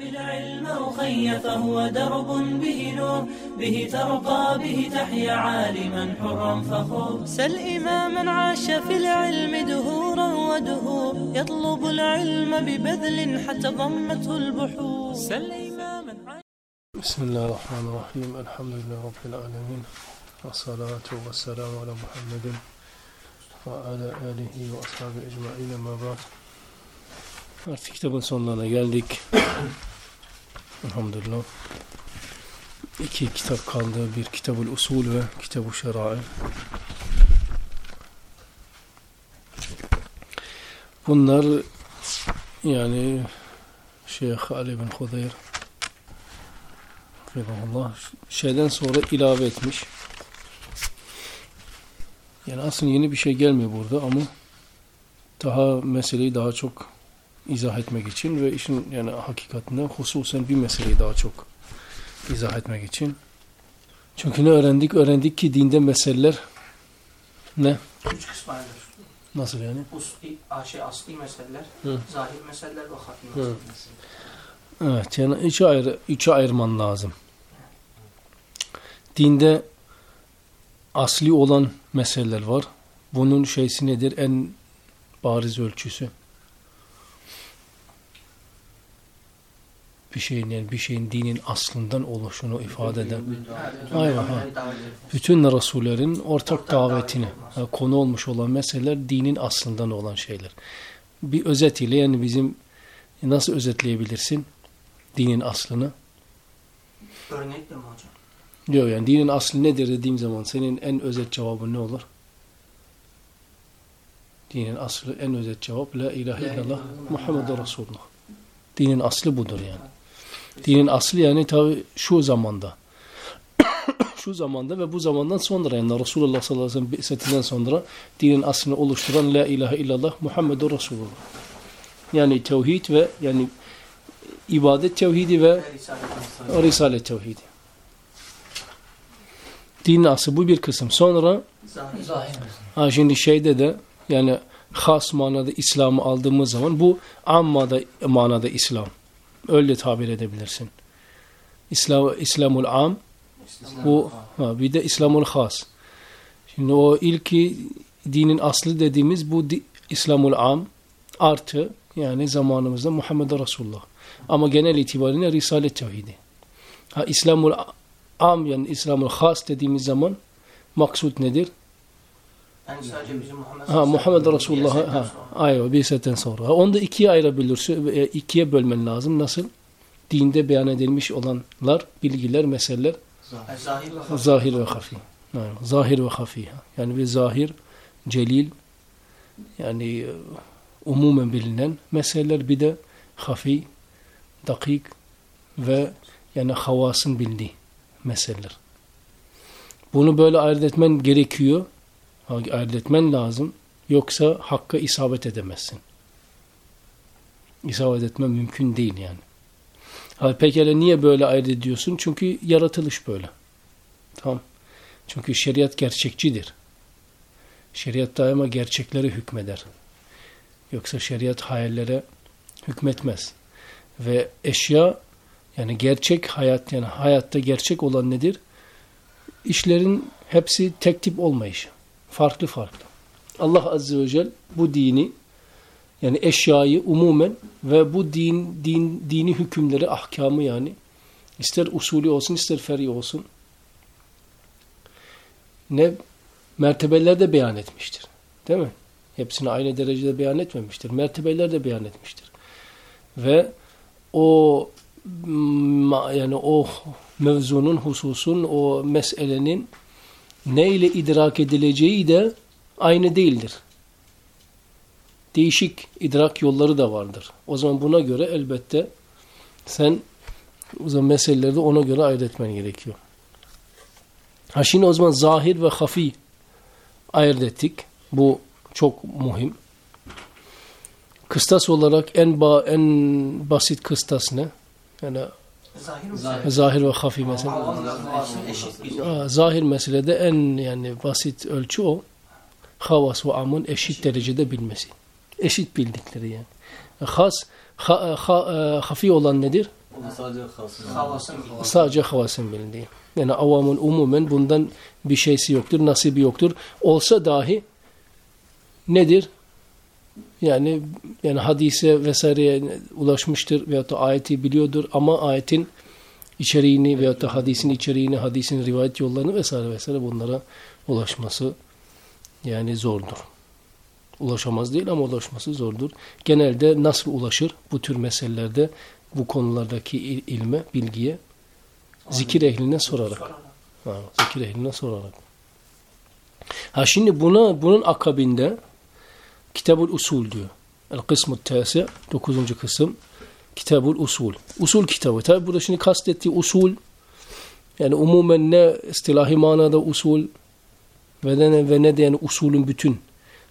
بالعلم أخي فهو درب به نور به ترقى به تحيا عالما حرا فخور. سل إماما عاش في العلم دهورا ودهور يطلب العلم ببذل حتى ضمته البحور. سل إماما عاش بسم الله الرحمن الرحيم الحمد لله رب العالمين والصلاة والسلام على محمد وعلى آله وأصحابه أجمعين ما بعد. Artık kitabın sonlarına geldik. Elhamdülillah. İki kitap kaldı. Bir Kitabul Usul ve Kitab-ı Şerai. Bunlar yani Şeyh Ali bin Hudeyr Allah şeyden sonra ilave etmiş. Yani aslında yeni bir şey gelmiyor burada ama daha meseleyi daha çok izah etmek için ve işin yani hakikatinden hususen bir meseleyi daha çok izah etmek için. Çünkü ne öğrendik? Öğrendik ki dinde meseleler ne? Üç kısma ayrılır. Nasıl yani? Usli, şey, asli meseleler, Hı. zahir meseleler ve hafi Hı. meseleler. Evet yani üçe, ayrı, üçe ayırman lazım. Dinde asli olan meseleler var. Bunun şeysi nedir? En bariz ölçüsü. Bir şeyin yani bir şeyin dinin aslından oluşunu ifade eden. Aynen, ha. Bütün Resullerin ortak davetini ha, konu olmuş olan meseleler dinin aslından olan şeyler. Bir özet ile yani bizim nasıl özetleyebilirsin dinin aslını? Örnekle mi hocam? Diyor yani dinin aslı nedir dediğim zaman senin en özet cevabın ne olur? Dinin aslı en özet cevap La ilahe illallah Muhammedur Resulullah. Dinin aslı budur yani. Dinin aslı yani tabi şu zamanda. şu zamanda ve bu zamandan sonra yani Resulullah sallallahu aleyhi ve sellem sonra dinin aslını oluşturan La ilahe illallah Muhammedur Resulullah. Yani tevhid ve yani ibadet tevhidi ve Risalet tevhidi. Dinin aslı bu bir kısım. Sonra Zahir. Ha şimdi şeyde de yani has manada İslam'ı aldığımız zaman bu ammada manada İslam. Öyle tabir edebilirsin. İslam, İslamul am bu ha, bir de İslamul has. Şimdi o ilki dinin aslı dediğimiz bu di, İslamul am artı yani zamanımızda Muhammed Resulullah. Ama genel itibariyle Risalet tevhidi. Ha, İslamul am yani İslamul has dediğimiz zaman maksut nedir? Yani sadece bizim Muhammed Ha Muhammed Resulullah ha ayo bir setten sonra. Onu da ikiye ayırabilirsin, e, ikiye bölmen lazım. Nasıl? Dinde beyan edilmiş olanlar, bilgiler, meseleler zahir ve hafi. zahir ve hafi. Yani, zahir ve hafi. Yani bir zahir, celil yani e, umumen bilinen meseleler bir de hafi, dakik ve yani havasın bildiği meseleler. Bunu böyle ayırt etmen gerekiyor. Ha, Ayırt etmen lazım. Yoksa hakka isabet edemezsin. İsabet etmen mümkün değil yani. Pekala niye böyle ayırt ediyorsun? Çünkü yaratılış böyle. Tamam. Çünkü şeriat gerçekçidir. Şeriat daima gerçeklere hükmeder. Yoksa şeriat hayallere hükmetmez. Ve eşya yani gerçek hayat yani hayatta gerçek olan nedir? İşlerin hepsi tek tip olmayışı. Farklı farklı. Allah Azze ve Celle bu dini yani eşyayı umumen ve bu din, din dini hükümleri, ahkamı yani ister usulü olsun ister feri olsun ne mertebelerde beyan etmiştir. Değil mi? Hepsini aynı derecede beyan etmemiştir. Mertebeler de beyan etmiştir. Ve o ma- yani o mevzunun, hususun, o meselenin ne ile idrak edileceği de aynı değildir. Değişik idrak yolları da vardır. O zaman buna göre elbette sen o zaman meseleleri de ona göre ayırt etmen gerekiyor. Ha şimdi o zaman zahir ve hafi ayırt ettik. Bu çok muhim. Kıstas olarak en ba en basit kıstas ne? Yani Zahir? Zahir. zahir ve hafi mesela. Aa, Zahir meselede en yani basit ölçü o. Havas ve amın eşit derecede bilmesi. Eşit bildikleri yani. Has, ha, ha, e, hafi olan nedir? Sadece. Havasın. Sadece havasın bildiği. Yani avamın umumen bundan bir şeysi yoktur, nasibi yoktur. Olsa dahi nedir? Yani yani hadise vesaireye ulaşmıştır veyahut da ayeti biliyordur ama ayetin içeriğini veyahut da hadisin içeriğini, hadisin rivayet yollarını vesaire vesaire bunlara ulaşması yani zordur. Ulaşamaz değil ama ulaşması zordur. Genelde nasıl ulaşır bu tür meselelerde bu konulardaki il- ilme, bilgiye? Zikir ehline sorarak. Ha, zikir ehline sorarak. Ha şimdi buna bunun akabinde Kitabul Usul diyor. El kısmı tâsi 9. kısım Kitabul Usul. Usul kitabı. Tabi burada şimdi kastettiği usul yani umumen ne istilahi manada usul ve ne, ve ne de yani usulün bütün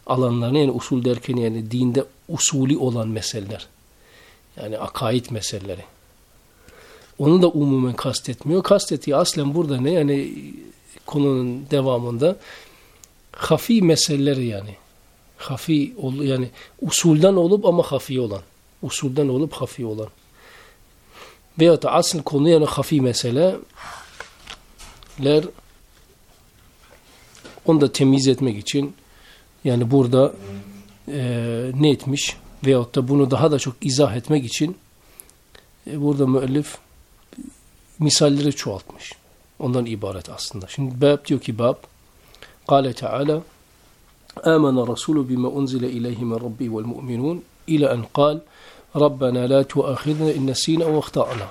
alanlarını yani usul derken yani dinde usulü olan meseleler. Yani akaid meseleleri. Onu da umumen kastetmiyor. Kastettiği aslen burada ne? Yani konunun devamında hafi meseleleri yani. Hafi yani usulden olup ama hafi olan. Usulden olup hafi olan. Veyahut da asıl konu yani hafi meseleler onu da temiz etmek için yani burada e, ne etmiş veyahut da bunu daha da çok izah etmek için e, burada müellif misalleri çoğaltmış. Ondan ibaret aslında. Şimdi bab diyor ki bab Kale Teala آمن الرسول بما أنزل إليه من ربي والمؤمنون إلى أن قال ربنا لا تؤاخذنا إن نسينا واخطأنا.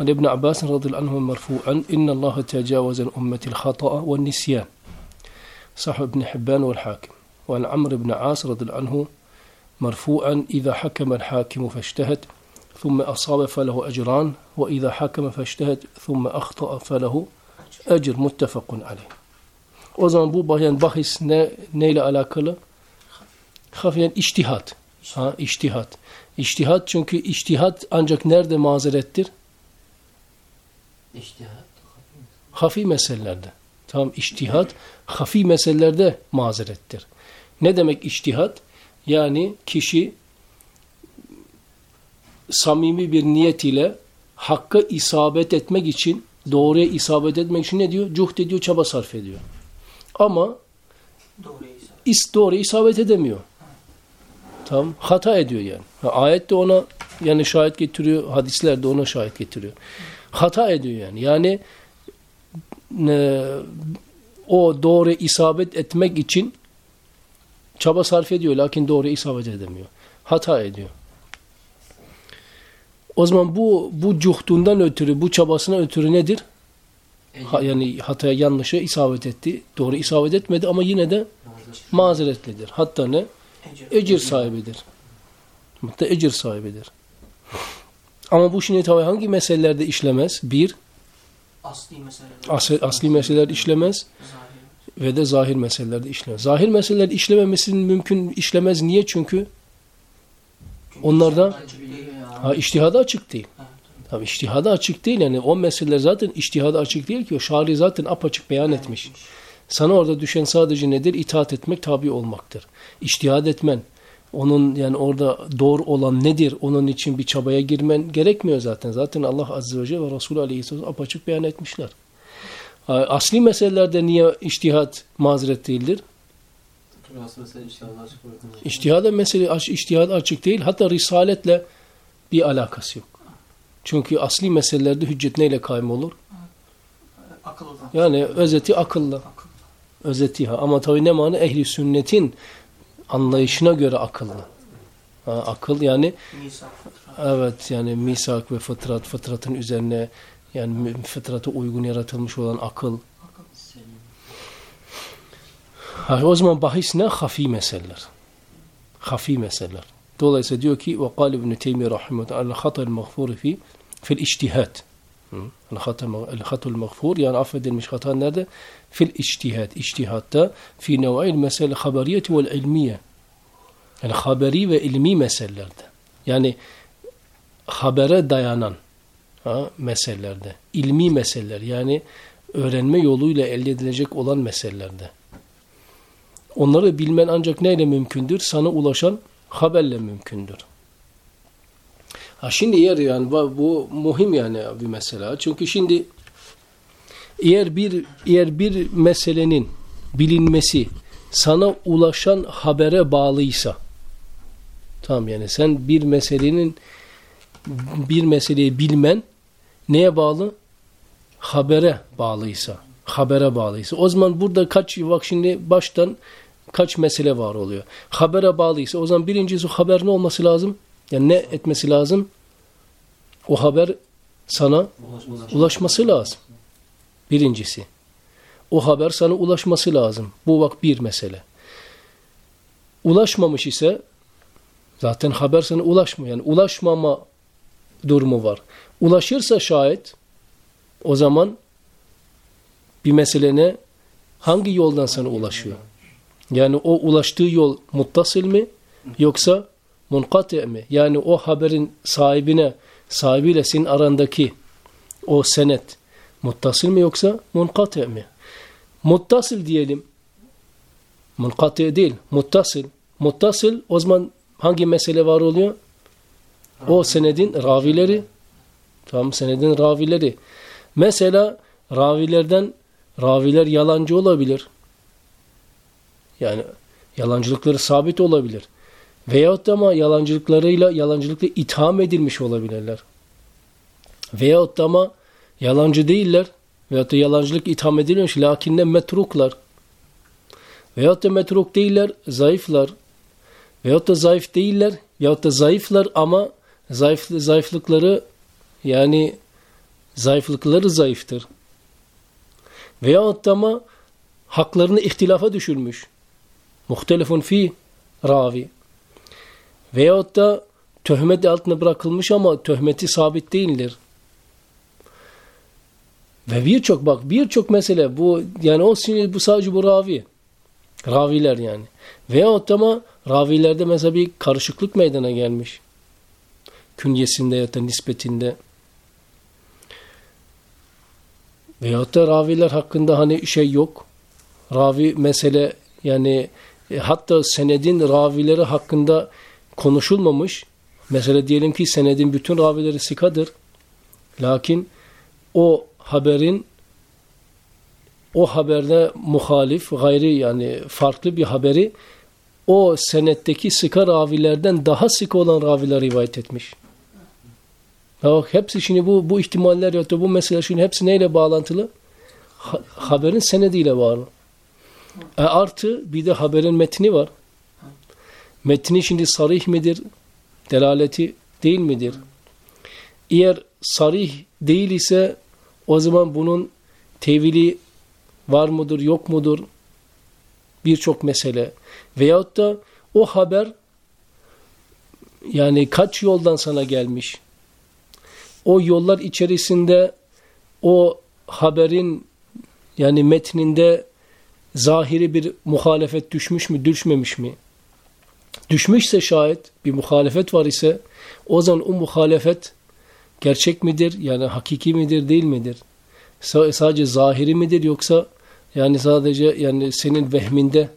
عن ابن عباس رضي الله عنه مرفوعا إن الله تجاوز عن أمة الخطأ والنسيان. صح ابن حبان والحاكم. وعن عمرو بن عاص رضي الله عنه مرفوعا إذا حكم الحاكم فاجتهد ثم أصاب فله أجران وإذا حكم فاجتهد ثم أخطأ فله أجر. متفق عليه. O zaman bu yani bahis ne neyle alakalı? Hafiyen iştihat. Ha iştihat. İştihat çünkü iştihat ancak nerede mazerettir? İçtihat. Hafi meselelerde. Tamam iştihat hafi meselelerde mazerettir. Ne demek iştihat? Yani kişi samimi bir niyet ile hakka isabet etmek için, doğruya isabet etmek için ne diyor? Cuhd ediyor, çaba sarf ediyor. Ama is doğru isabet edemiyor. Tamam. Hata ediyor yani. Ayet de ona yani şahit getiriyor. Hadisler de ona şahit getiriyor. Hata ediyor yani. Yani e, o doğru isabet etmek için çaba sarf ediyor. Lakin doğru isabet edemiyor. Hata ediyor. O zaman bu bu cuhdundan ötürü, bu çabasına ötürü nedir? Ha, yani hataya yanlışa isabet etti. Doğru isabet etmedi ama yine de mazeretlidir. Hatta ne? Ecir. Sahibidir. Hatta ecir sahibidir. Ama bu şimdi tabii hangi meselelerde işlemez? Bir, Asli meseleler. asli, asli meseleler işlemez Zahiri. ve de zahir meselelerde işlemez. Zahir meseleler işlememesinin mümkün işlemez. Niye? Çünkü Çünkü Onlarda- ha, iştihada açık değil. Tabii iştihada açık değil. Yani o meseleler zaten iştihada açık değil ki. O şari zaten apaçık beyan etmiş. Sana orada düşen sadece nedir? İtaat etmek, tabi olmaktır. İçtihad etmen, onun yani orada doğru olan nedir? Onun için bir çabaya girmen gerekmiyor zaten. Zaten Allah Azze ve Celle ve Resulü Aleyhisselam apaçık beyan etmişler. Asli meselelerde niye içtihat mazeret değildir? İçtihada mesele aç, içtihad açık değil. Hatta risaletle bir alakası yok. Çünkü asli meselelerde hüccet neyle kaym olur? Akıldan. Yani özeti akılla. Akıl. Özeti ha. Ama tabii ne mana? Ehli sünnetin anlayışına göre akıllı. Ha, akıl yani Nisa. evet yani misak ve fıtrat, fıtratın üzerine yani fıtrata uygun yaratılmış olan akıl. Ha, o zaman bahis ne? Hafi meseleler. Hafi meseleler. Dolayısıyla diyor ki ve kal İbn Teymiyye rahimehullah el hata'l mağfur fi fil ictihad. El hata el hatul yani affedilmiş hata nerede? Fil ictihad. İctihatta fi nev'il mesele haberiyeti vel ilmiye. Yani haberi ve ilmi meselelerde. Yani habere dayanan ha, meselelerde, ilmi meseleler yani öğrenme yoluyla elde edilecek olan meselelerde. Onları bilmen ancak neyle mümkündür? Sana ulaşan haberle mümkündür. Ha şimdi eğer yani bu muhim yani bir mesele. Çünkü şimdi eğer bir eğer bir meselenin bilinmesi sana ulaşan habere bağlıysa tamam yani sen bir meselenin bir meseleyi bilmen neye bağlı? Habere bağlıysa. Habere bağlıysa. O zaman burada kaç bak şimdi baştan kaç mesele var oluyor. Habere bağlıysa o zaman birincisi haber ne olması lazım? Yani ne etmesi lazım? O haber sana ulaşması lazım. Birincisi. O haber sana ulaşması lazım. Bu bak bir mesele. Ulaşmamış ise zaten haber sana ulaşmıyor. Yani ulaşmama durumu var. Ulaşırsa şayet o zaman bir mesele ne? Hangi yoldan sana ulaşıyor? Yani o ulaştığı yol muttasıl mi yoksa munkati mi? Yani o haberin sahibine sahibiyle senin arandaki o senet muttasıl mi yoksa munkati mi? Muttasıl diyelim. Munkati değil, muttasıl. Muttasıl o zaman hangi mesele var oluyor? O senedin ravileri. Tamam senedin ravileri. Mesela ravilerden raviler yalancı olabilir. Yani yalancılıkları sabit olabilir. Veyahut da ama yalancılıklarıyla yalancılıkla itham edilmiş olabilirler. Veyahut da ama yalancı değiller. Veyahut da yalancılık itham edilmiş. Lakin de metruklar. Veyahut da metruk değiller. Zayıflar. Veyahut da zayıf değiller. Veyahut da zayıflar ama zayıf, zayıflıkları yani zayıflıkları zayıftır. Veyahut da ama haklarını ihtilafa düşürmüş. Muhtelefun fi ravi. Veyahut da töhmet altına bırakılmış ama töhmeti sabit değildir. Ve birçok bak birçok mesele bu yani o sinir bu sadece bu ravi. Raviler yani. Veyahut ama ravilerde mesela bir karışıklık meydana gelmiş. Künyesinde ya da nispetinde. Veyahut da raviler hakkında hani şey yok. Ravi mesele yani e, hatta senedin ravileri hakkında konuşulmamış. Mesela diyelim ki senedin bütün ravileri sikadır. Lakin o haberin o haberde muhalif, gayri yani farklı bir haberi o senetteki sıka ravilerden daha sık olan raviler rivayet etmiş. Bak hepsi şimdi bu bu ihtimaller ya da bu mesele şimdi hepsi neyle bağlantılı? Ha, haberin senediyle bağlı. E artı bir de haberin metni var. Metni şimdi sarih midir? Delaleti değil midir? Eğer sarih değil ise o zaman bunun tevili var mıdır yok mudur? Birçok mesele. Veyahut da o haber yani kaç yoldan sana gelmiş? O yollar içerisinde o haberin yani metninde zahiri bir muhalefet düşmüş mü düşmemiş mi? Düşmüşse şayet bir muhalefet var ise o zaman o muhalefet gerçek midir? Yani hakiki midir değil midir? S sadece zahiri midir yoksa yani sadece yani senin vehminde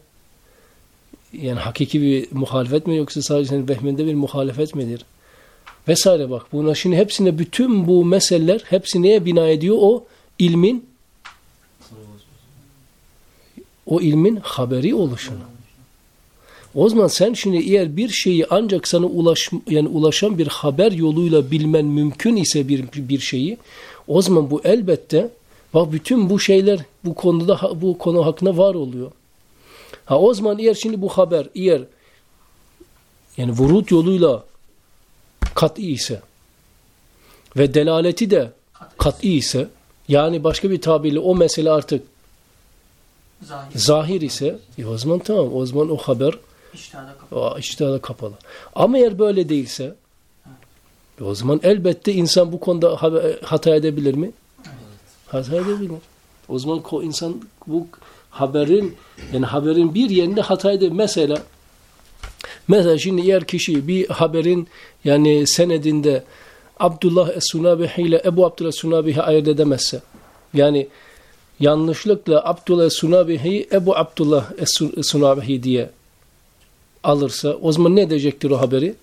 yani hakiki bir muhalefet mi yoksa sadece senin vehminde bir muhalefet midir? Vesaire bak. Buna şimdi hepsine bütün bu meseleler hepsi neye bina ediyor? O ilmin o ilmin haberi oluşunu. O zaman sen şimdi eğer bir şeyi ancak sana ulaş, yani ulaşan bir haber yoluyla bilmen mümkün ise bir, bir şeyi o zaman bu elbette bak bütün bu şeyler bu konuda bu konu hakkında var oluyor. Ha o zaman eğer şimdi bu haber eğer yani vurut yoluyla kat'i ise ve delaleti de kat'i ise yani başka bir tabirle o mesele artık Zahir. zahir ise e o zaman tamam o zaman o haber İçtihada kapalı. iştihada kapalı. Ama eğer böyle değilse e o zaman elbette insan bu konuda haber- hata edebilir mi? Hata edebilir. O zaman ko- insan bu haberin yani haberin bir yerinde hata edebilir. Mesela mesela şimdi eğer kişi bir haberin yani senedinde Abdullah Es-Sunabihi ile Ebu Abdullah Es-Sunabihi ayırt edemezse yani yanlışlıkla Abdullah Sunabihi Ebu Abdullah Sunabihi diye alırsa o zaman ne edecektir o haberi?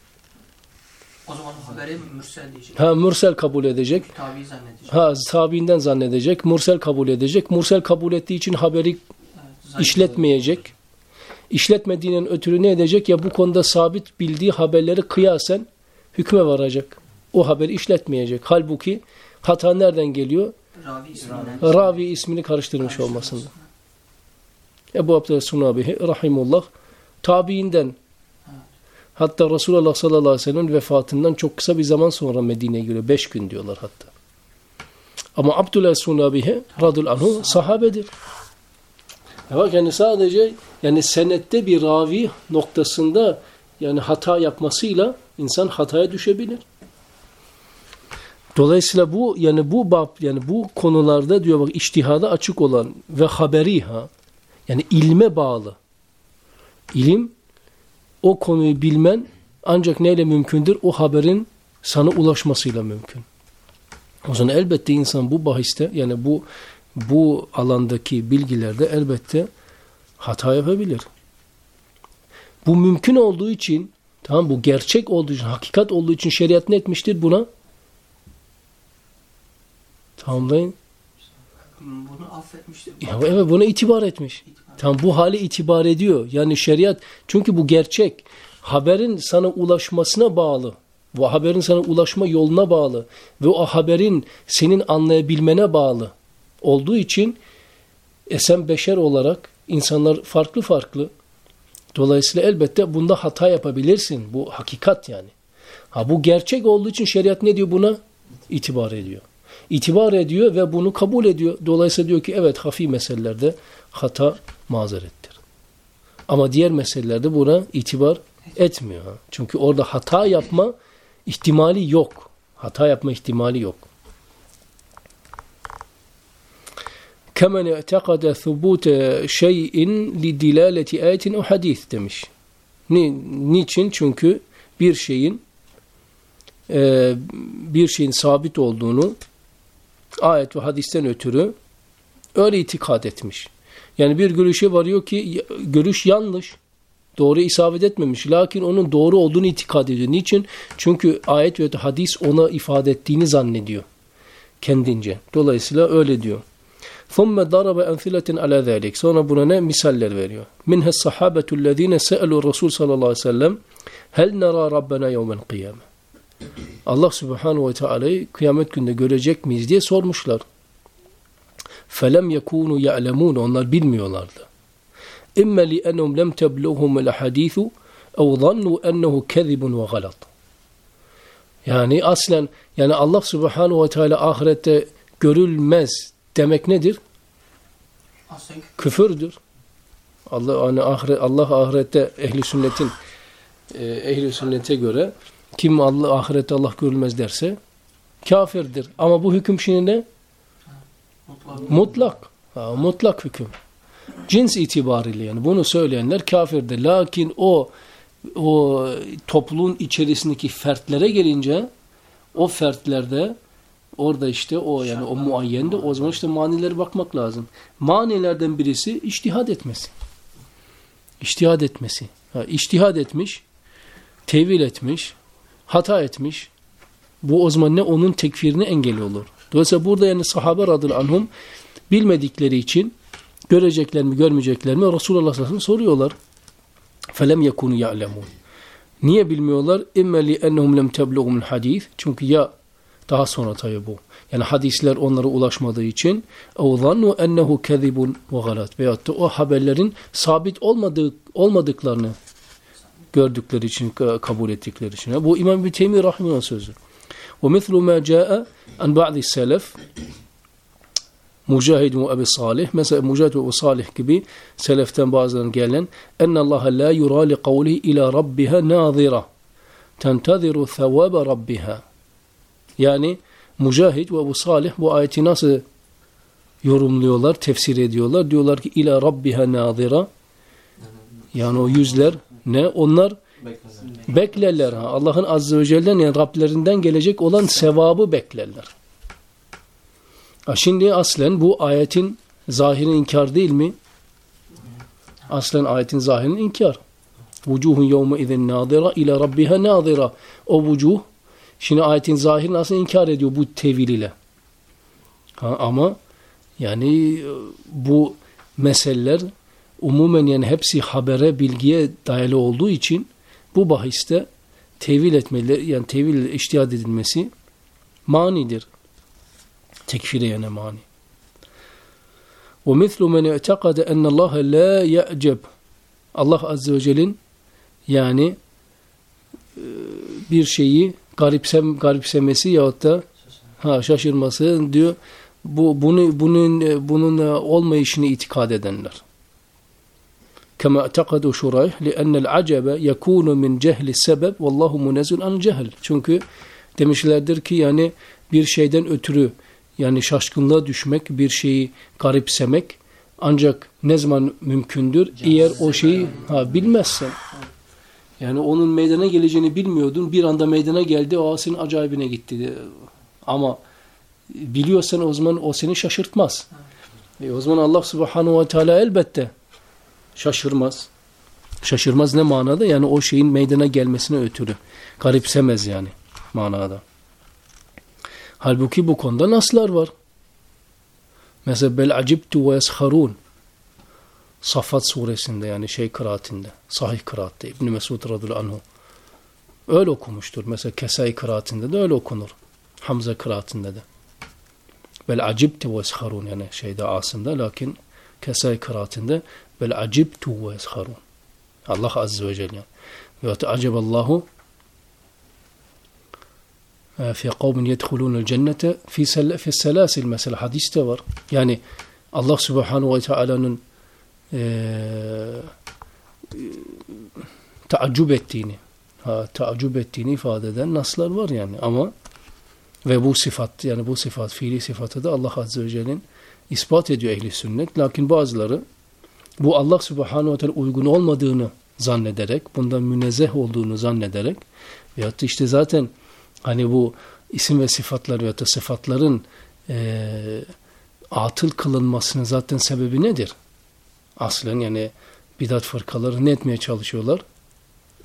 O zaman haberi mürsel diyecek. Ha mürsel kabul edecek. Tabi zannedecek. Ha tabiinden zannedecek. Mursel kabul edecek. Mursel kabul ettiği için haberi Evet, işletmeyecek. İşletmediğinin ötürü ne edecek? Ya bu konuda sabit bildiği haberleri kıyasen hükme varacak. O haberi işletmeyecek. Halbuki hata nereden geliyor? Ravi isminden. Ravi ismini karıştırmış olmasında. Ebu Abdülhamid Sunabihi rahimullah tabiinden hatta Resulullah sallallahu aleyhi ve sellem'in vefatından çok kısa bir zaman sonra Medine'ye geliyor. Beş gün diyorlar hatta. Ama Abdülhamid Sunabihi radıyallahu anhu sahabedir. Bak yani sadece yani senette bir ravi noktasında yani hata yapmasıyla insan hataya düşebilir. Dolayısıyla bu yani bu bab yani bu konularda diyor bak içtihada açık olan ve haberi ha yani ilme bağlı. İlim o konuyu bilmen ancak neyle mümkündür? O haberin sana ulaşmasıyla mümkün. O zaman elbette insan bu bahiste yani bu bu alandaki bilgilerde elbette hata yapabilir. Bu mümkün olduğu için tamam bu gerçek olduğu için, hakikat olduğu için şeriat ne etmiştir buna? Tamamlayın. Bunu affetmiştir. Ya evet buna itibar etmiş. Tam bu hali itibar ediyor. Yani şeriat çünkü bu gerçek. Haberin sana ulaşmasına bağlı. Bu haberin sana ulaşma yoluna bağlı. Ve o haberin senin anlayabilmene bağlı. Olduğu için e sen beşer olarak insanlar farklı farklı. Dolayısıyla elbette bunda hata yapabilirsin. Bu hakikat yani. Ha bu gerçek olduğu için şeriat ne diyor buna? İtibar ediyor itibar ediyor ve bunu kabul ediyor. Dolayısıyla diyor ki evet hafi meselelerde hata mazerettir. Ama diğer meselelerde buna itibar etmiyor. Çünkü orada hata yapma ihtimali yok. Hata yapma ihtimali yok. Kemen i'tekade thubute şeyin li dilaleti ayetin o hadis demiş. Ni, niçin? Çünkü bir şeyin e, bir şeyin sabit olduğunu ayet ve hadisten ötürü öyle itikad etmiş. Yani bir görüşe varıyor ki görüş yanlış. Doğru isabet etmemiş. Lakin onun doğru olduğunu itikad ediyor. Niçin? Çünkü ayet ve hadis ona ifade ettiğini zannediyor. Kendince. Dolayısıyla öyle diyor. ثُمَّ ضَرَبَ أَنْثِلَةٍ عَلَى ذَٰلِكَ Sonra buna ne? Misaller veriyor. مِنْهَا الصَّحَابَةُ الَّذ۪ينَ سَأَلُوا الرَّسُولُ sallallahu aleyhi ve sellem هَلْ نَرَى رَبَّنَا يَوْمَ الْقِيَامَةِ Allah Subhanahu ve Teala'yı kıyamet günde görecek miyiz diye sormuşlar. Felem yekunu ya'lemun onlar bilmiyorlardı. İmme li enhum lem tebluhum el hadisu ev zannu ennehu kezibun ve galat. Yani aslen yani Allah Subhanahu ve Teala ahirette görülmez demek nedir? Aslen küfürdür. Allah hani ahiret Allah ahirette ehli sünnetin e, ehli sünnete göre kim Allah ahirette Allah görülmez derse kafirdir. Ama bu hüküm şimdi ne? mutlak. Mutlak. Ha, mutlak hüküm. Cins itibariyle yani bunu söyleyenler kafirdir. Lakin o o topluluğun içerisindeki fertlere gelince o fertlerde orada işte o yani o muayyende o zaman işte manilere bakmak lazım. Manilerden birisi içtihad etmesi. İçtihad etmesi. Ha, içtihad etmiş, tevil etmiş, hata etmiş. Bu o zaman ne onun tekfirine engel olur. Dolayısıyla burada yani sahabe radıyallahu anhum bilmedikleri için görecekler mi görmeyecekler mi Resulullah sallallahu aleyhi ve sellem soruyorlar. Felem yekunu ya'lemun. Niye bilmiyorlar? Li ennehum lem tebluğumul hadis. Çünkü ya daha sonra tabi bu. Yani hadisler onlara ulaşmadığı için zannu ennehu kezibun ve galat. Veyahut da o haberlerin sabit olmadığı, olmadıklarını gördükleri için, kabul ettikleri için. Bu İmam İbni Teymi Rahim'in sözü. ومثل ما جاء عن بعض السلف Mücahid ve Ebu Salih mesela Mücahid ve Ebu Salih gibi seleften bazılarının gelen enne Allah la yura li kavlihi ila rabbiha nazira tenteziru thavabe rabbiha yani Mücahid ve Ebu Salih bu ayeti nasıl yorumluyorlar, tefsir ediyorlar. Diyorlar ki ila rabbiha nazira yani o yüzler ne? Onlar beklerler. Ha. Allah'ın azze ve celle'den yani Rablerinden gelecek olan sevabı beklerler. Ha, şimdi aslen bu ayetin zahirin inkar değil mi? Aslen ayetin zahirin inkar. Vucuhun yevme izin nazira ila rabbiha nazira. O vucuh Şimdi ayetin zahirini aslında inkar ediyor bu tevil ile. Ha, ama yani e, bu meseleler umumen yani hepsi habere, bilgiye dayalı olduğu için bu bahiste tevil etmeleri yani tevil iştihad edilmesi manidir. Tekfire yani mani. ومثل من اعتقد أن الله لا يعجب Allah Azze ve Celle'nin yani e, bir şeyi garipsem, garipsemesi yahut da ha, şaşırması diyor bu bunu bunun bunun olmayışını itikad edenler. كما اعتقدوا شريح لأن العجب يكون من جهل السبب والله منزل عن الجهل. Çünkü demişlerdir ki yani bir şeyden ötürü yani şaşkınlığa düşmek, bir şeyi garipsemek ancak ne zaman mümkündür? Eğer o şeyi ha, bilmezsen. Yani onun meydana geleceğini bilmiyordun. Bir anda meydana geldi. O senin acayibine gitti. Ama biliyorsan o zaman o seni şaşırtmaz. E o zaman Allah subhanahu ve teala elbette şaşırmaz. Şaşırmaz ne manada? Yani o şeyin meydana gelmesine ötürü. Garipsemez yani manada. Halbuki bu konuda naslar var. Mesela bel acibtu ve yesharun. Safat suresinde yani şey kıraatinde. Sahih kıraatte. İbn Mesud radıyallahu anhu. Öyle okumuştur. Mesela Kesai kıraatinde de öyle okunur. Hamza kıraatinde de. Bel acibtu ve yesharun yani şeyde Asım'da lakin Kesai kıraatinde Bel acibtu ve yesharun. Allah Azze ve Celle. Ve teaceballahu e, fi kavmin yedhulûnel cennete fi selasil mesela hadiste var. Yani Allah Subhanahu ve Teala'nın e, taaccub ettiğini ha, taaccub ettiğini ifade eden naslar var yani ama ve bu sıfat yani bu sıfat fiili sıfatı da Allah Azze ve Celle'nin ispat ediyor ehli sünnet. Lakin bazıları bu Allah Subhanahu ve Teala uygun olmadığını zannederek, bundan münezzeh olduğunu zannederek veyahut da işte zaten hani bu isim ve sıfatlar veyahut da sıfatların e, atıl kılınmasının zaten sebebi nedir? Aslen yani bidat fırkaları ne etmeye çalışıyorlar?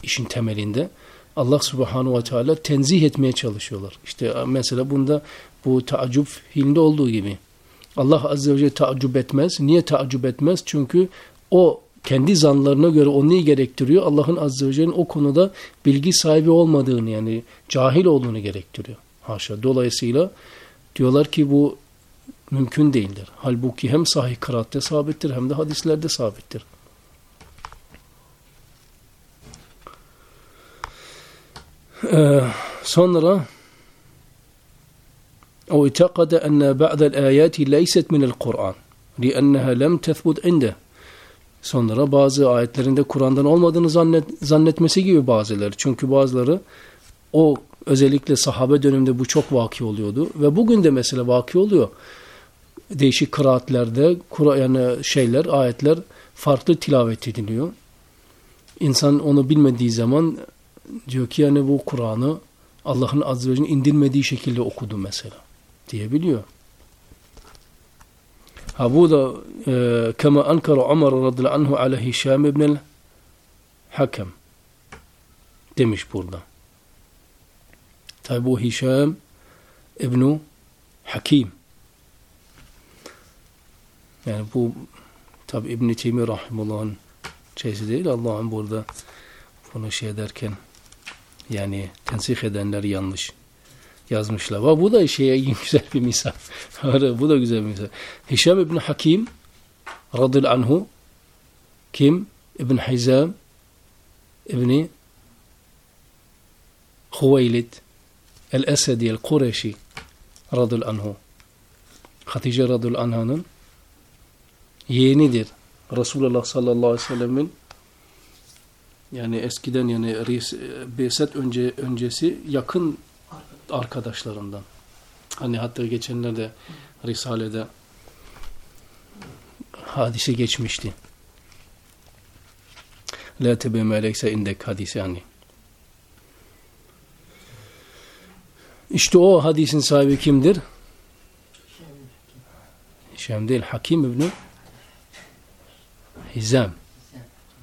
İşin temelinde. Allah subhanahu ve teala tenzih etmeye çalışıyorlar. İşte mesela bunda bu taaccüp fiilinde olduğu gibi. Allah azze ve celle taaccüp etmez. Niye taaccüp etmez? Çünkü o kendi zanlarına göre o neyi gerektiriyor? Allah'ın azze ve celle'nin o konuda bilgi sahibi olmadığını yani cahil olduğunu gerektiriyor. Haşa. Dolayısıyla diyorlar ki bu mümkün değildir. Halbuki hem sahih kıraatte sabittir hem de hadislerde sabittir. Ee, sonra o itakade enne ba'del ayati leyset minel Kur'an li'enneha lem tethbut inde Sonra bazı ayetlerinde Kur'an'dan olmadığını zannet, zannetmesi gibi bazıları. Çünkü bazıları o özellikle sahabe döneminde bu çok vaki oluyordu. Ve bugün de mesela vaki oluyor. Değişik kıraatlerde yani şeyler, ayetler farklı tilavet ediliyor. İnsan onu bilmediği zaman diyor ki yani bu Kur'an'ı Allah'ın azze ve indirmediği şekilde okudu mesela diyebiliyor. Ha bu da e, kema ankara Ömer radıyallahu anhu ala Hişam ibn Hakem demiş burada. Tabi bu Hişam ibn Hakim. Yani bu tabi İbn-i Teymi Rahimullah'ın şeysi değil. Allah'ın burada bunu şey ederken yani tensih edenler yanlış yazmışlar. Ve bu da şeye güzel bir misal. bu da güzel bir misal. Hişam İbn Hakim radıyallahu anhu kim? İbn Hizam İbni Huveylid El-Esedi El-Kureşi radıyallahu anhu Hatice radıyallahu anh'ın yeğenidir. Resulullah sallallahu aleyhi ve sellemin yani eskiden yani Beset önce öncesi yakın arkadaşlarından. Hani hatta geçenlerde Risale'de hadisi geçmişti. La tebe melekse indek hadisi yani. İşte o hadisin sahibi kimdir? Hişam Hakim İbni Hizam.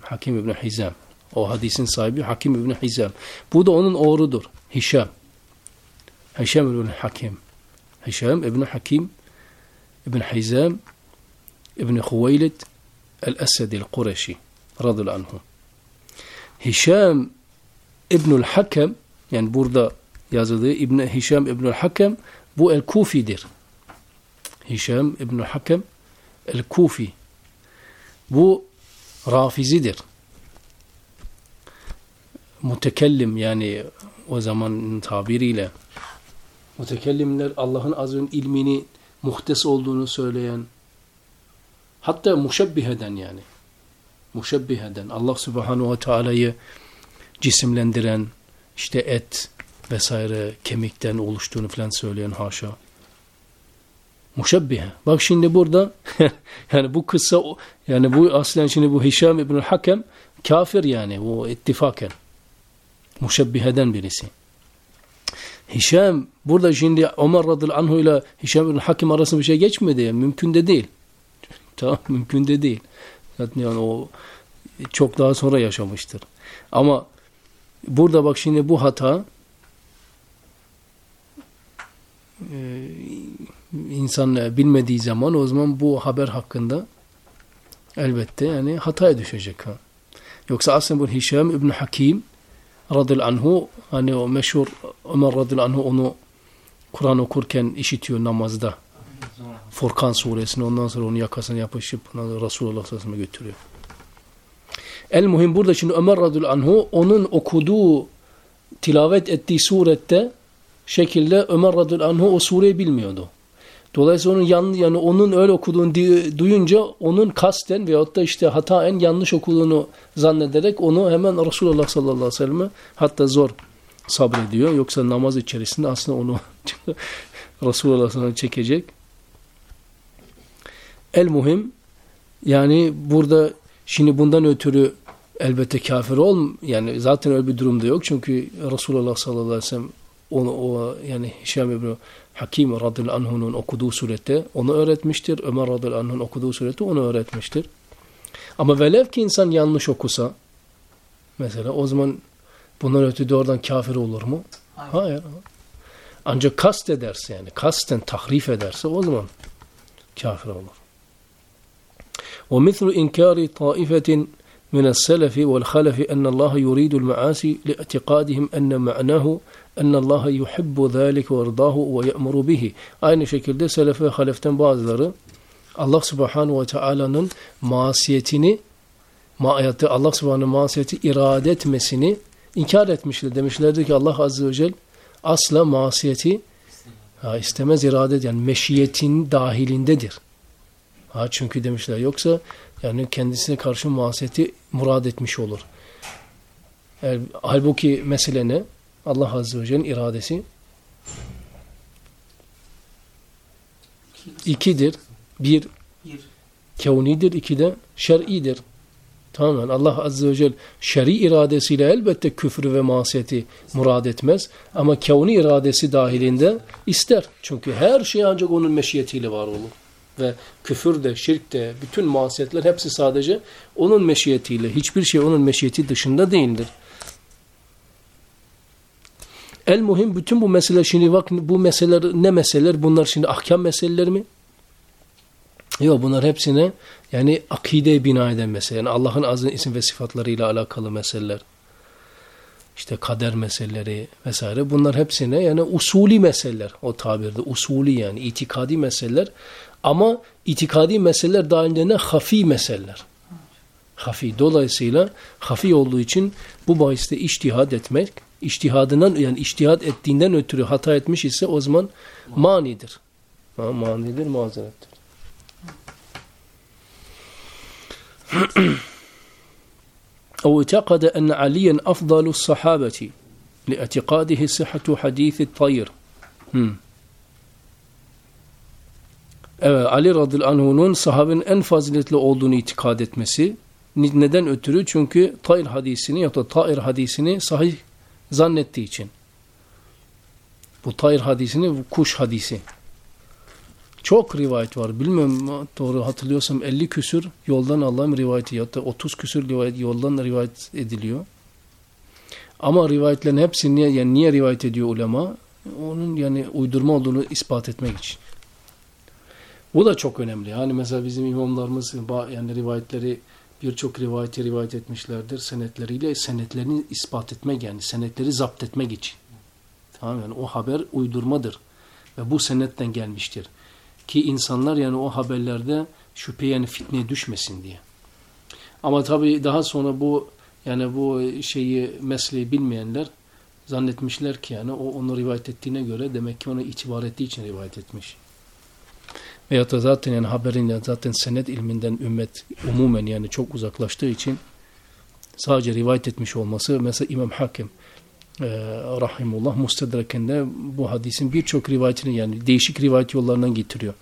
Hakim İbni Hizam. O hadisin sahibi Hakim İbni Hizam. Bu da onun oğrudur. Hişam. Hişam ibn Hakim. Hişam ibn Hakim ibn Hizam ibn Huveylid el-Esedi el-Kureşi radıyallahu anhu. Hişam İbnül Hakem yani burada yazıldığı İbn Hişam İbnül Hakem bu el-Kufi'dir. Hişam İbnül Hakem el-Kufi. Bu Rafizidir. Mutekellim yani o zaman tabiriyle mutekellimler Allah'ın azın ilmini muhtes olduğunu söyleyen hatta muşebbiheden yani muşebbiheden Allah subhanahu ve teala'yı cisimlendiren işte et vesaire kemikten oluştuğunu falan söyleyen haşa. Muşebbihe. Bak şimdi burada yani bu kıssa yani bu aslen şimdi bu Hişam İbnül Hakem kafir yani bu ittifaken. Muşebbiheden birisi. Hişam burada şimdi Ömer radıyallahu anhu ile Hişam İbnül Hakim arasında bir şey geçmedi. Yani mümkün de değil. Tamam mümkün de değil. Zaten yani o çok daha sonra yaşamıştır. Ama burada bak şimdi bu hata e, insan bilmediği zaman o zaman bu haber hakkında elbette yani hataya düşecek. Ha. Yoksa aslında bu Hişam İbn Hakim radıyallahu anhu hani o meşhur Ömer radıyallahu anhu onu Kur'an okurken işitiyor namazda. Furkan suresini ondan sonra onun yakasına yapışıp Resulullah sallallahu aleyhi ve götürüyor. El muhim burada şimdi Ömer radıyallahu anhu onun okuduğu tilavet ettiği surette şekilde Ömer radıyallahu anhu o sureyi bilmiyordu. Dolayısıyla onun yan, yani onun öyle okuduğunu duyunca onun kasten veyahut da işte hataen yanlış okuduğunu zannederek onu hemen Resulullah sallallahu aleyhi ve selleme hatta zor sabrediyor. Yoksa namaz içerisinde aslında onu Resulullah sallallahu çekecek. El muhim yani burada şimdi bundan ötürü elbette kafir ol yani zaten öyle bir durumda yok çünkü Resulullah sallallahu aleyhi ve sellem onu o yani Hişam İbni Hakim radıyallahu anh'un okuduğu surette onu öğretmiştir. Ömer radıyallahu anh'un okuduğu surette onu öğretmiştir. Ama velev ki insan yanlış okusa mesela o zaman bundan ötürü oradan kafir olur mu? Hayır. Hayır. Ancak kast ederse yani kasten tahrif ederse o zaman kafir olur. ومثل إنكار طائفة من السلف والخلف أن الله يريد المعاصي لاعتقادهم أن معناه ennallaha yuhibbu zâlike ve rıdahu ve ye'muru bihi. Aynı şekilde selef ve haleften bazıları Allah subhanahu ve teala'nın masiyetini maayette Allah subhanahu masiyeti irade etmesini inkar etmişler. Demişlerdi ki Allah azze ve celle asla masiyeti ha, istemez irade yani meşiyetin dahilindedir. Ha, çünkü demişler yoksa yani kendisine karşı masiyeti murad etmiş olur. Yani, halbuki mesele ne? Allah Azze ve Celle'nin iradesi ikidir. Bir, kevnidir. iki de şer'idir. Tamamen Allah Azze ve Celle şer'i iradesiyle elbette küfrü ve masiyeti murad etmez. Ama kevni iradesi dahilinde ister. Çünkü her şey ancak onun meşiyetiyle var olur. Ve küfür de, şirk de, bütün masiyetler hepsi sadece onun meşiyetiyle. Hiçbir şey onun meşiyeti dışında değildir. El muhim bütün bu meseleler şimdi bak bu meseleler ne meseleler? Bunlar şimdi ahkam meseleleri mi? Yok bunlar hepsine yani akide bina eden mesele. Yani Allah'ın azın isim ve sıfatlarıyla alakalı meseleler. İşte kader meseleleri vesaire. Bunlar hepsine yani usuli meseleler o tabirde. Usuli yani itikadi meseleler. Ama itikadi meseleler dahilinde? Hafi meseleler. Hafi. Dolayısıyla hafi olduğu için bu bahiste iştihad etmek iştihadından yani iştihad ettiğinden ötürü hata etmiş ise o zaman manidir. Ha, manidir, mazerettir. أو اعتقد أن عليا أفضل الصحابة لاعتقاده صحة حديث الطير hmm. Evet, Ali radıyallahu anh'un sahabenin en faziletli olduğunu itikad etmesi. Neden ötürü? Çünkü Tayr hadisini ya da Tair hadisini sahih zannettiği için. Bu Tayr hadisini, bu kuş hadisi. Çok rivayet var. Bilmiyorum doğru hatırlıyorsam 50 küsür yoldan Allah'ın rivayeti ya da 30 küsür rivayet, yoldan rivayet ediliyor. Ama rivayetlerin hepsi niye, yani niye rivayet ediyor ulema? onun yani uydurma olduğunu ispat etmek için. Bu da çok önemli. Yani mesela bizim imamlarımız yani rivayetleri birçok rivayeti rivayet etmişlerdir senetleriyle senetlerini ispat etmek yani senetleri zapt etmek için. Tamam yani o haber uydurmadır ve bu senetten gelmiştir. Ki insanlar yani o haberlerde şüphe yani fitneye düşmesin diye. Ama tabii daha sonra bu yani bu şeyi mesleği bilmeyenler zannetmişler ki yani o onu rivayet ettiğine göre demek ki onu itibar ettiği için rivayet etmiş. Veyahut da zaten yani haberin zaten senet ilminden ümmet umumen yani çok uzaklaştığı için sadece rivayet etmiş olması mesela İmam Hakim e, rahimullah mustedrekinde bu hadisin birçok rivayetini yani değişik rivayet yollarından getiriyor.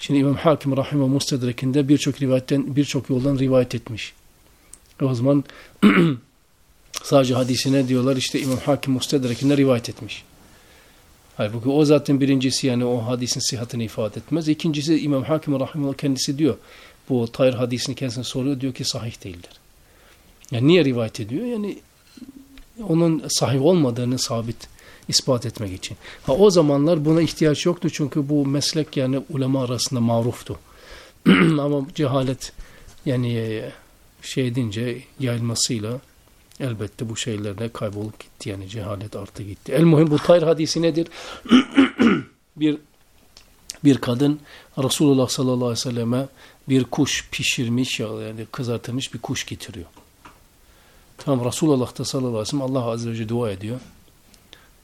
Şimdi İmam Hakim rahimullah mustedrekinde birçok rivayetten birçok yoldan rivayet etmiş. O zaman sadece hadisine diyorlar işte İmam Hakim mustedrekinde rivayet etmiş. Halbuki o zaten birincisi yani o hadisin sıhhatini ifade etmez. İkincisi İmam Hakim rahimullah kendisi diyor. Bu Tayr hadisini kendisine soruyor diyor ki sahih değildir. Yani niye rivayet ediyor? Yani onun sahih olmadığını sabit ispat etmek için. Ha, o zamanlar buna ihtiyaç yoktu çünkü bu meslek yani ulema arasında maruftu. Ama cehalet yani şey edince yayılmasıyla elbette bu şeyler de kaybolup gitti yani cehalet arttı gitti. El muhim bu Tayr hadisi nedir? bir bir kadın Resulullah sallallahu aleyhi ve selleme bir kuş pişirmiş yani kızartılmış bir kuş getiriyor. Tamam Resulullah da sallallahu aleyhi ve sellem Allah azze ve celle dua ediyor.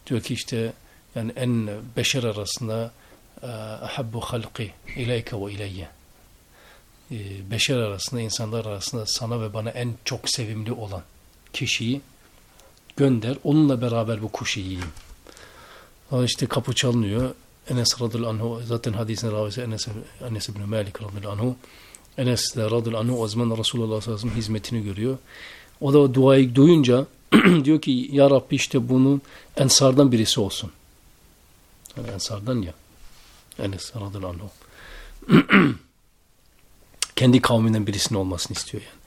Diyor ki işte yani en beşer arasında ahabbu halqi ileyke ve ileyye. Beşer arasında, insanlar arasında sana ve bana en çok sevimli olan kişiyi gönder. Onunla beraber bu kuşu yiyeyim. İşte kapı çalınıyor. Enes radıyallahu anhu zaten hadisin ravisi Enes, Enes ibn Malik radıyallahu anhu. Enes de radıyallahu anhu o zaman Resulullah sallallahu aleyhi ve sellem hizmetini görüyor. O da o duayı duyunca diyor ki ya Rabbi işte bunun ensardan birisi olsun. Yani ensardan ya. Enes radıyallahu anhu. Kendi kavminden birisinin olmasını istiyor yani.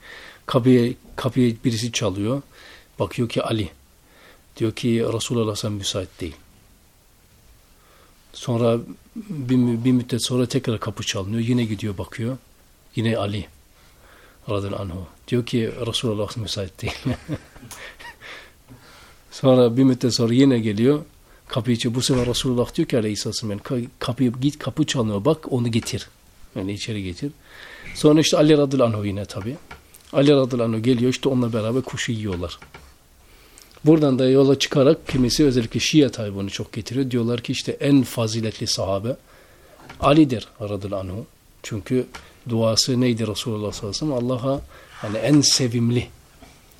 Kapıya, kapıya birisi çalıyor. Bakıyor ki Ali. Diyor ki Resulullah sen müsait değil. Sonra bir, bir müddet sonra tekrar kapı çalınıyor. Yine gidiyor bakıyor. Yine Ali radıyallahu anhu. Diyor ki Resulullah müsait değil. sonra bir müddet sonra yine geliyor. Kapıyı içi bu sefer Resulullah diyor ki aleyhisselam yani kapıyı git kapı çalınıyor bak onu getir. Yani içeri getir. Sonra işte Ali radıyallahu anhu yine tabi. Ali radıyallahu anhu geliyor işte onunla beraber kuşu yiyorlar. Buradan da yola çıkarak kimisi özellikle Şia tabi çok getiriyor. Diyorlar ki işte en faziletli sahabe Ali'dir radıyallahu anhu. Çünkü duası neydi Resulullah sallallahu aleyhi ve sellem? Allah'a yani en sevimli,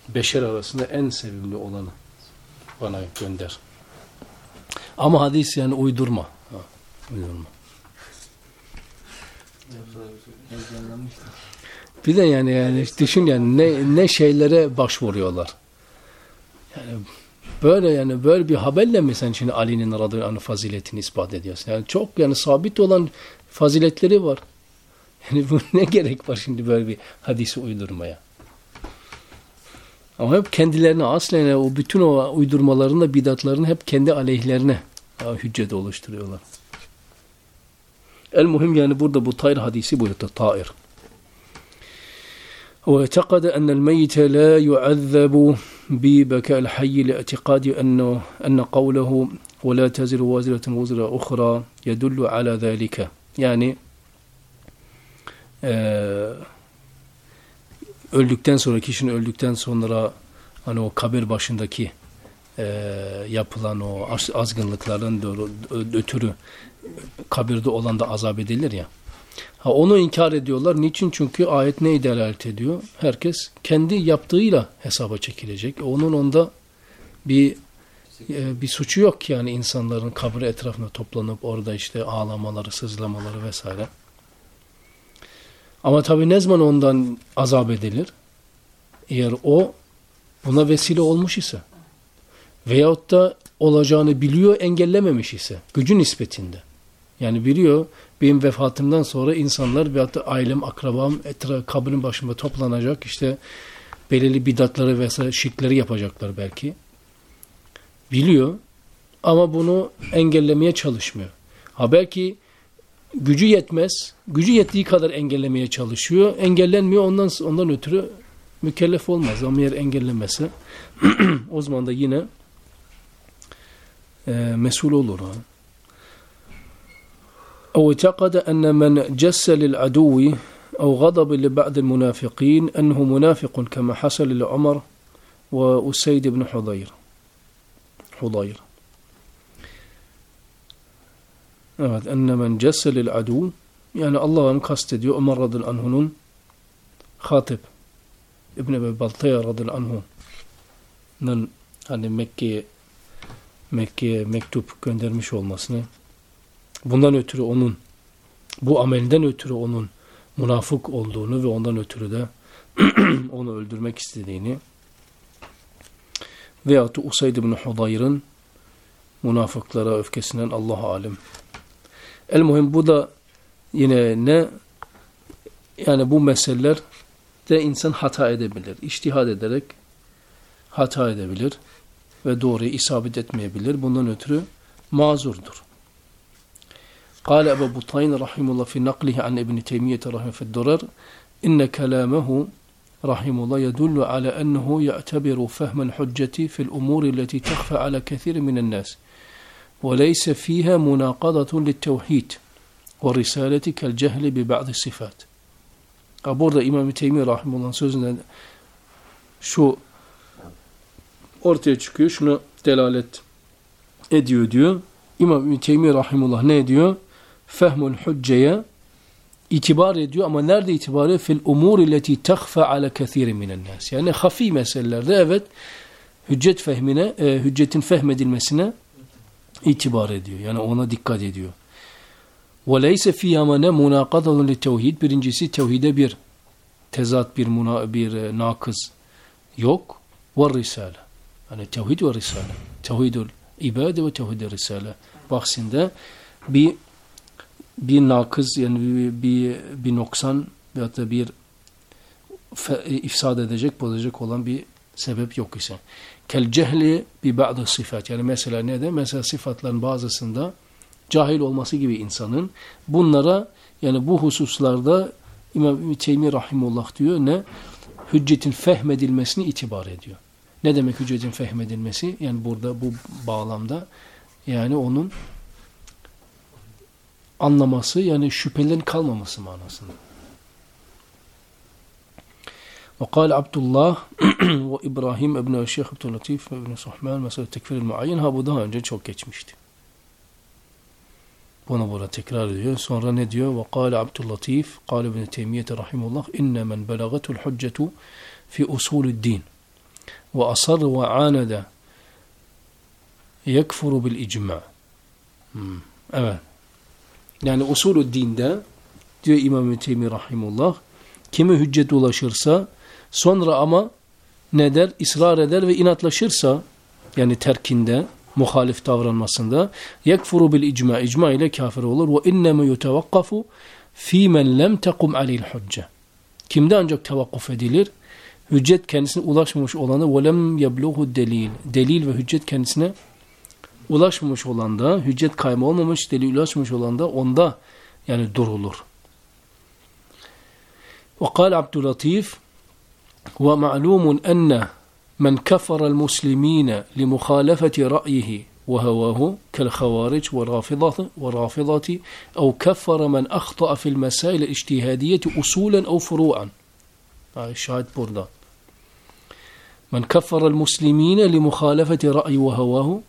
beşer arasında en sevimli olanı bana gönder. Ama hadis yani uydurma. Ha, uydurma. Bir de yani yani düşün yani ne ne şeylere başvuruyorlar. Yani böyle yani böyle bir haberle mi sen şimdi Ali'nin radıyallahu anh faziletini ispat ediyorsun? Yani çok yani sabit olan faziletleri var. Yani bu ne gerek var şimdi böyle bir hadisi uydurmaya? Ama hep kendilerine aslen o bütün o uydurmalarında bidatlarını hep kendi aleyhlerine hüccet oluşturuyorlar. El muhim yani burada bu tayr hadisi burada tair. واعتقد أن الميت لا يعذب ببكاء الحي لاعتقاد أنه أن قوله ولا تزر وازرة وزر أخرى يدل على ذلك yani e, öldükten sonra kişinin öldükten sonra hani o kabir başındaki e, yapılan o azgınlıkların ötürü kabirde olan da azap edilir ya. Ha, onu inkar ediyorlar. Niçin? Çünkü ayet neyi delalet ediyor? Herkes kendi yaptığıyla hesaba çekilecek. Onun onda bir e, bir suçu yok yani insanların kabri etrafında toplanıp orada işte ağlamaları, sızlamaları vesaire. Ama tabi ne zaman ondan azap edilir? Eğer o buna vesile olmuş ise veyahut da olacağını biliyor engellememiş ise gücü nispetinde. Yani biliyor benim vefatımdan sonra insanlar veyahut da ailem, akrabam etraf, kabrin başında toplanacak işte belirli bidatları vesaire şirkleri yapacaklar belki. Biliyor ama bunu engellemeye çalışmıyor. Ha belki gücü yetmez. Gücü yettiği kadar engellemeye çalışıyor. Engellenmiyor. Ondan ondan ötürü mükellef olmaz. Ama eğer engellemese o zaman da yine e, mesul olur. Ha. أو اعتقد أن من جس للعدو أو غضب لبعض المنافقين أنه منافق كما حصل لعمر وأسيد بن حضير. حضير. أن من جس للعدو يعني الله مكستد يؤمر رضي الله عنه خاطب ابن أبي بلطية رضي الله عنه. نن مكي Mekke'ye Mekke'ye mektup göndermiş olmasını bundan ötürü onun bu amelinden ötürü onun münafık olduğunu ve ondan ötürü de onu öldürmek istediğini veyahut da Usayd ibn Hudayr'ın münafıklara öfkesinden Allah alim. El muhim bu da yine ne yani bu meseleler de insan hata edebilir. İçtihad ederek hata edebilir ve doğruyu isabet etmeyebilir. Bundan ötürü mazurdur. قال أبو بطين رحمه الله في نقله عن ابن تيمية رحمه في الدرر إن كلامه رحمه الله يدل على أنه يعتبر فهم الحجة في الأمور التي تخفى على كثير من الناس وليس فيها مناقضة للتوحيد والرسالة كالجهل ببعض الصفات Burada İmam-ı Teymi Rahimullah'ın sözünden şu ortaya çıkıyor. Şunu delalet ediyor diyor. İmam-ı Teymi Rahimullah ne ediyor? Fehmul hücceye itibar ediyor ama nerede itibar ediyor? Fil umur illeti tehfe ala kethiri minen nas. Yani hafi meselelerde evet hüccet fehmine, e, hüccetin fehmedilmesine itibar ediyor. Yani ona dikkat ediyor. وَلَيْسَ فِي يَمَنَ مُنَاقَضَةٌ لِتَوْهِيد Birincisi tevhide bir tezat, bir, muna, bir e, nakız yok. وَالرِّسَالَ Yani tevhid ve risale. Tevhidul ibade ve tevhid risale. Bahsinde bir bir nakız yani bir, bir, bir noksan veyahut da bir ifsad edecek, bozacak olan bir sebep yok ise. Kel cehli bi ba'dı sıfat. Yani mesela ne de? Mesela sıfatların bazısında cahil olması gibi insanın bunlara yani bu hususlarda İmam Teymi Rahimullah diyor ne? Hüccetin fehmedilmesini itibar ediyor. Ne demek hüccetin fehmedilmesi? Yani burada bu bağlamda yani onun anlaması yani şüphelerin kalmaması manasında. وقال عبد الله وإبراهيم ابن الشيخ عبد اللطيف ابن صحمان mesele tekfir muayyen ha bu daha önce çok geçmişti. Bunu burada tekrar ediyor. Sonra ne diyor? وقال عبد اللطيف قال ابن تيمية رحمه الله إن من بلغته الحجة في أصول الدين وأصر وعاند يكفر بالإجماع. Hmm. Evet. Yani usulü dinde diyor İmam-ı Teymi Rahimullah kime hüccet ulaşırsa sonra ama ne der? ısrar eder ve inatlaşırsa yani terkinde muhalif davranmasında yekfuru bil icma icma ile kafir olur. Ve inneme yutevakkafu fi men lem tekum aleyhil hücce. Kimde ancak tevakkuf edilir? Hüccet kendisine ulaşmamış olanı ve lem yebluhu delil. Delil ve hüccet kendisine ulaşmamış olan da hüccet kayma olmamış delil ulaşmamış olan da onda yani durulur. وقال عبد اللطيف ومعلوم أن من كفر المسلمين لمخالفة رأيه وهواه كالخوارج والرافضة, والرافضة أو كفر من أخطأ في المسائل الاجتهادية أصولا أو فروعا شاهد burada من كفر المسلمين لمخالفة رأي وهواه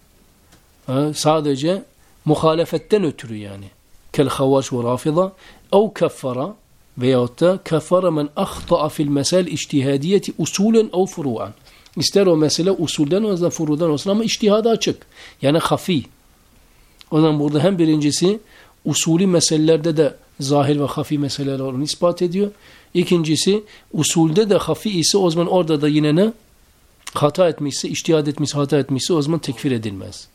sadece muhalefetten ötürü yani kel havaş ve rafida ev keffara veyahut da keffara men ahta'a fil mesel iştihadiyeti usulen ev furu'an İster o mesele usulden olsun da furudan olsun ama iştihada açık. Yani hafi. O zaman burada hem birincisi usulü meselelerde de zahir ve hafi meseleler onu ispat ediyor. İkincisi usulde de hafi ise o zaman orada da yine ne? Hata etmişse, iştihad etmişse, hata etmişse o zaman tekfir edilmez.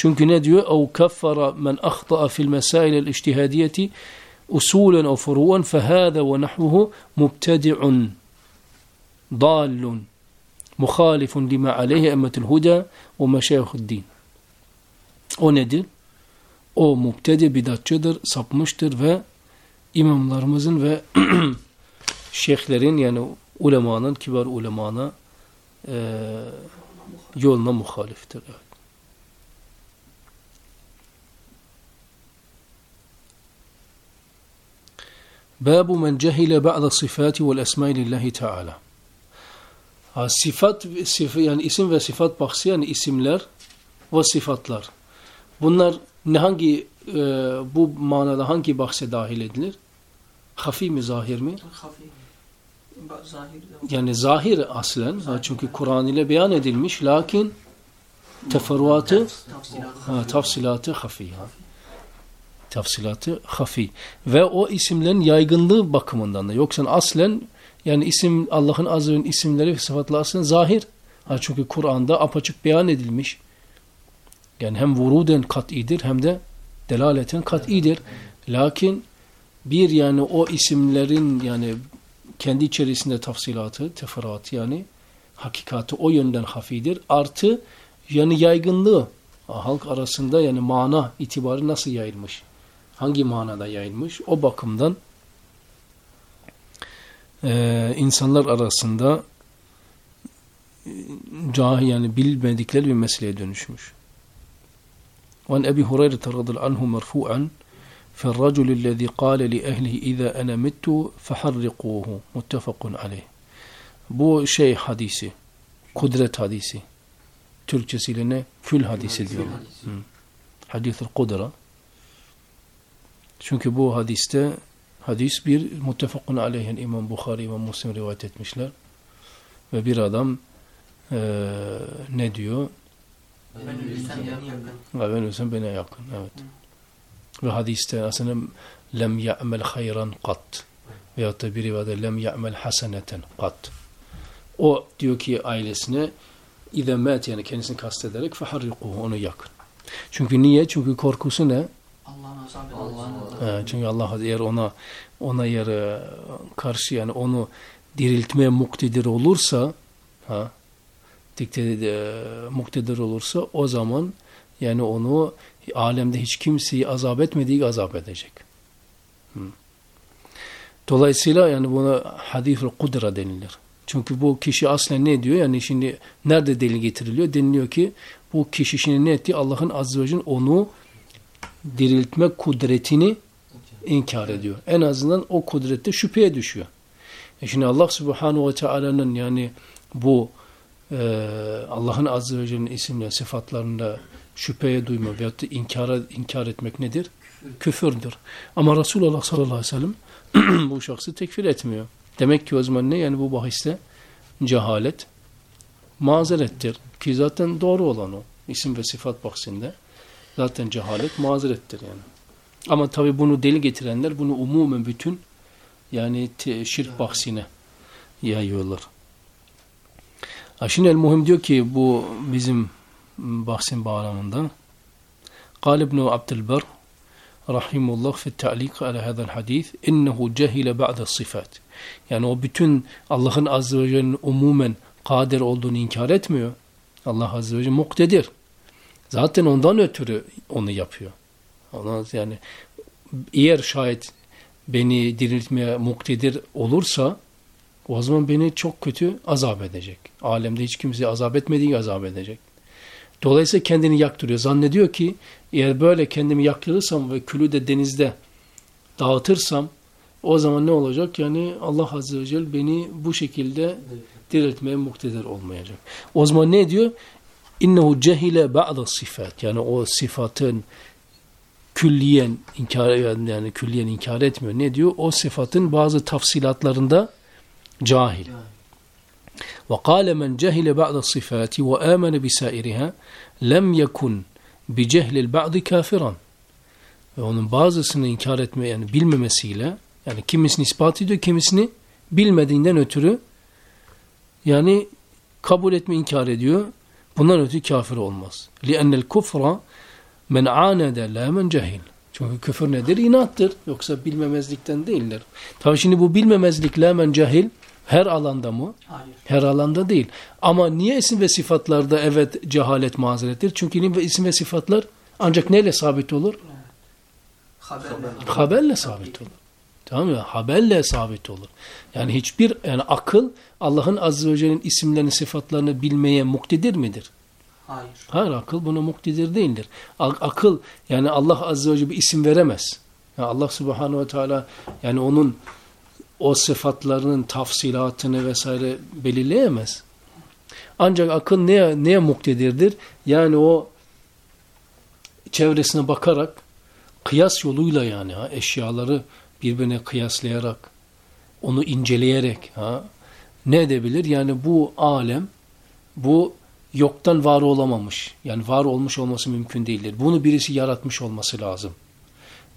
Çünkü ne diyor? اَوْ كَفَّرَ مَنْ أَخْطَأَ فِي الْمَسَائِلِ الْاِجْتِهَادِيَةِ اُسُولًا اَوْ فُرُوًا فَهَذَا وَنَحْوُهُ مُبْتَدِعٌ ضَالٌ مُخَالِفٌ لِمَا عَلَيْهِ أَمَّةِ الْهُدَى وَمَشَيْخُ الدِّينِ O nedir? O mubtedi bidatçıdır, sapmıştır ve imamlarımızın ve şeyhlerin yani ulemanın, kibar ulemana e, yoluna muhaliftir. Evet. Babu men cehile ba'da sıfati vel esmai lillahi teala. Ha, sifat, sif, yani isim ve sıfat bahsi yani isimler ve sıfatlar. Bunlar ne hangi e, bu manada hangi bahse dahil edilir? Hafi mi zahir mi? Hafi. Zahir. Yani zahir aslen. Ha, çünkü Kur'an ile beyan edilmiş. Lakin teferruatı Tafsilat. ha, tafsilatı hafi. Ha. Tafsilatı hafi. Ve o isimlerin yaygınlığı bakımından da. Yoksa aslen yani isim Allah'ın ve isimleri sıfatları aslen zahir. Ha, çünkü Kur'an'da apaçık beyan edilmiş. Yani hem vuruden kat'idir hem de delaleten kat'idir. Lakin bir yani o isimlerin yani kendi içerisinde tafsilatı, teferruatı yani hakikati o yönden hafidir. Artı yani yaygınlığı halk arasında yani mana itibarı nasıl yayılmış? Hangi manada yayılmış? O bakımdan e, insanlar arasında e, cahil yani bilmedikleri bir meseleye dönüşmüş. وعن أبي هريرة رضي الله عنه مرفوعا في الرجل الذي قال لأهله إذا أنا مت فحرقوه متفق عليه Bu şey hadisi, kudret hadisi. Türkçesiyle ne? Kül hadisi diyorlar. Hı. Hadis-ül kudra. Çünkü bu hadiste hadis bir muttefakun aleyhin İmam Bukhari, İmam Muslim rivayet etmişler. Ve bir adam eee, ne diyor? Ben ölürsem beni yakın. Ben bana yakın. Evet. Ve hadiste aslında lem ya'mel hayran kat. Veyahut da bir rivayette lem ya'mel haseneten kat. O diyor ki ailesine İze met yani kendisini kastederek feharrikuhu onu yakın. Çünkü niye? Çünkü korkusu ne? He, çünkü Allah eğer ona ona yer e, karşı yani onu diriltmeye muktedir olursa ha dikte e, muktedir olursa o zaman yani onu alemde hiç kimseyi azap etmediği azap edecek. Hı. Dolayısıyla yani buna hadis-ül kudra denilir. Çünkü bu kişi aslen ne diyor? Yani şimdi nerede delil getiriliyor? Deniliyor ki bu kişi şimdi ne etti? Allah'ın azze ve celle onu diriltme kudretini inkar ediyor. En azından o kudrette şüpheye düşüyor. E şimdi Allah subhanahu ve teala'nın yani bu e, Allah'ın azze ve celle'nin isimle sıfatlarında şüpheye duyma veyahut da inkara, inkar etmek nedir? Küfürdür. Ama Resulullah sallallahu aleyhi ve sellem bu şahsı tekfir etmiyor. Demek ki o zaman ne? Yani bu bahiste cehalet mazerettir. Ki zaten doğru olan o. İsim ve sıfat bahsinde. Zaten cehalet mazerettir yani. Ama tabi bunu deli getirenler bunu umumen bütün yani te- şirk bahsine yayıyorlar. Ha şimdi el-muhim diyor ki bu bizim bahsin bağlamında قال ابن عبد البر رحمه الله في التعليق على هذا الحديث إنه جهل بعد الصفات yani o bütün Allah'ın azze ve celle'nin umumen kadir olduğunu inkar etmiyor. Allah azze ve celle muktedir. Zaten ondan ötürü onu yapıyor. Ona yani eğer şayet beni diriltmeye muktedir olursa o zaman beni çok kötü azap edecek. Alemde hiç kimse azap etmediği azap edecek. Dolayısıyla kendini yaktırıyor. Zannediyor ki eğer böyle kendimi yaktırırsam ve külü de denizde dağıtırsam o zaman ne olacak? Yani Allah Azze ve Celle beni bu şekilde diriltmeye muktedir olmayacak. O zaman ne diyor? innehu cehile ba'da sıfat yani o sıfatın külliyen inkar yani külliyen inkar etmiyor. Ne diyor? O sıfatın bazı tafsilatlarında cahil. Ve kâle men cehile ba'da sıfati ve âmene bisairiha lem yekun bi cehlil ba'di kafiran. Ve onun bazısını inkar etme yani bilmemesiyle yani kimisini ispat ediyor, kimisini bilmediğinden ötürü yani kabul etme inkar ediyor. bundan ötürü kafir olmaz. لِأَنَّ الْكُفْرَ men anede la men cehil. Çünkü küfür nedir? İnattır. Yoksa bilmemezlikten değildir. Tabi şimdi bu bilmemezlik la men cehil her alanda mı? Hayır. Her alanda değil. Ama niye isim ve sıfatlarda evet cehalet mazerettir? Çünkü isim ve sıfatlar Ancak neyle sabit olur? Haberle. Haberle sabit olur. Tamam mı? Haberle sabit olur. Yani hiçbir yani akıl Allah'ın azze ve celle'nin isimlerini, sıfatlarını bilmeye muktedir midir? Hayır. Hayır akıl buna muktedir değildir. Ak- akıl yani Allah azze ve celle bir isim veremez. Yani Allah subhanahu ve teala yani onun o sıfatlarının tafsilatını vesaire belirleyemez. Ancak akıl neye, neye muktedirdir? Yani o çevresine bakarak kıyas yoluyla yani ha, eşyaları birbirine kıyaslayarak onu inceleyerek ha, ne edebilir? Yani bu alem bu yoktan var olamamış. Yani var olmuş olması mümkün değildir. Bunu birisi yaratmış olması lazım.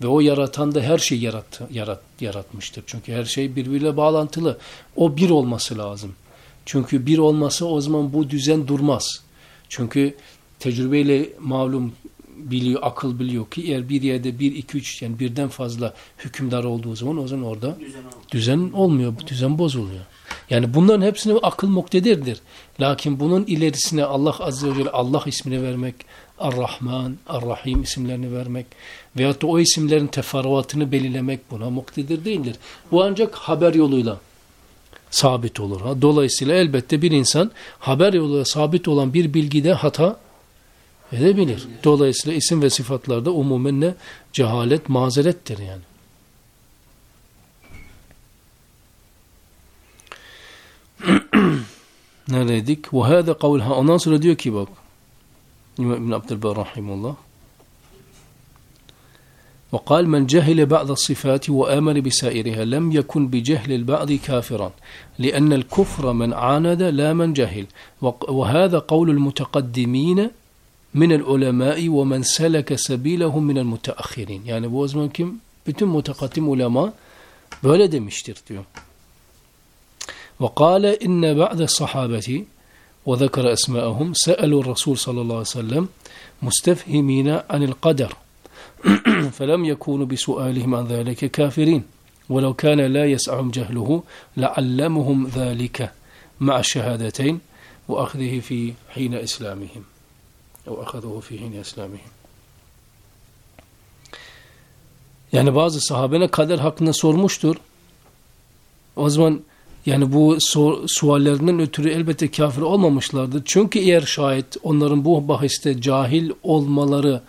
Ve o yaratan da her şeyi yarattı, yarat, yaratmıştır. Çünkü her şey birbiriyle bağlantılı. O bir olması lazım. Çünkü bir olmasa o zaman bu düzen durmaz. Çünkü tecrübeyle malum biliyor, akıl biliyor ki eğer bir yerde bir, iki, üç yani birden fazla hükümdar olduğu zaman o zaman orada Düzen düzen olmuyor, düzen bozuluyor. Yani bunların hepsine akıl muktedirdir. Lakin bunun ilerisine Allah Azze ve Celle Allah ismini vermek, Ar-Rahman, Ar-Rahim isimlerini vermek veyahut da o isimlerin teferruatını belirlemek buna muktedir değildir. Bu ancak haber yoluyla sabit olur. Ha? Dolayısıyla elbette bir insan haber yoluyla sabit olan bir bilgide hata edebilir. Dolayısıyla isim ve sıfatlarda umumen ne? Cehalet, mazerettir yani. Neredeydik? Ve hâde kavlha. Ondan sonra diyor ki bak. İmam İbn Abdülber rahimullah. وقال من جهل بعض الصفات وآمن بسائرها لم يكن بجهل البعض كافرا لأن الكفر من عاند لا من جهل وهذا قول المتقدمين من العلماء ومن سلك سبيلهم من المتأخرين yani bu o zaman kim? Bütün mutakaddim ulema böyle demiştir diyor. وقال إن بعض الصحابة وذكر أسماءهم سألوا الرسول صلى الله عليه وسلم مستفهمين عن القدر فلم يكونوا بسؤالهم عن ذلك كافرين ولو كان لا يسعهم جهله لعلمهم ذلك مع الشهادتين وأخذه في حين إسلامهم أو أخذه في حين إسلامهم Yani bazı sahabene kader hakkında sormuştur. O zaman yani bu sor, suallerinden ötürü elbette kafir olmamışlardır. Çünkü eğer şayet onların bu bahiste cahil olmaları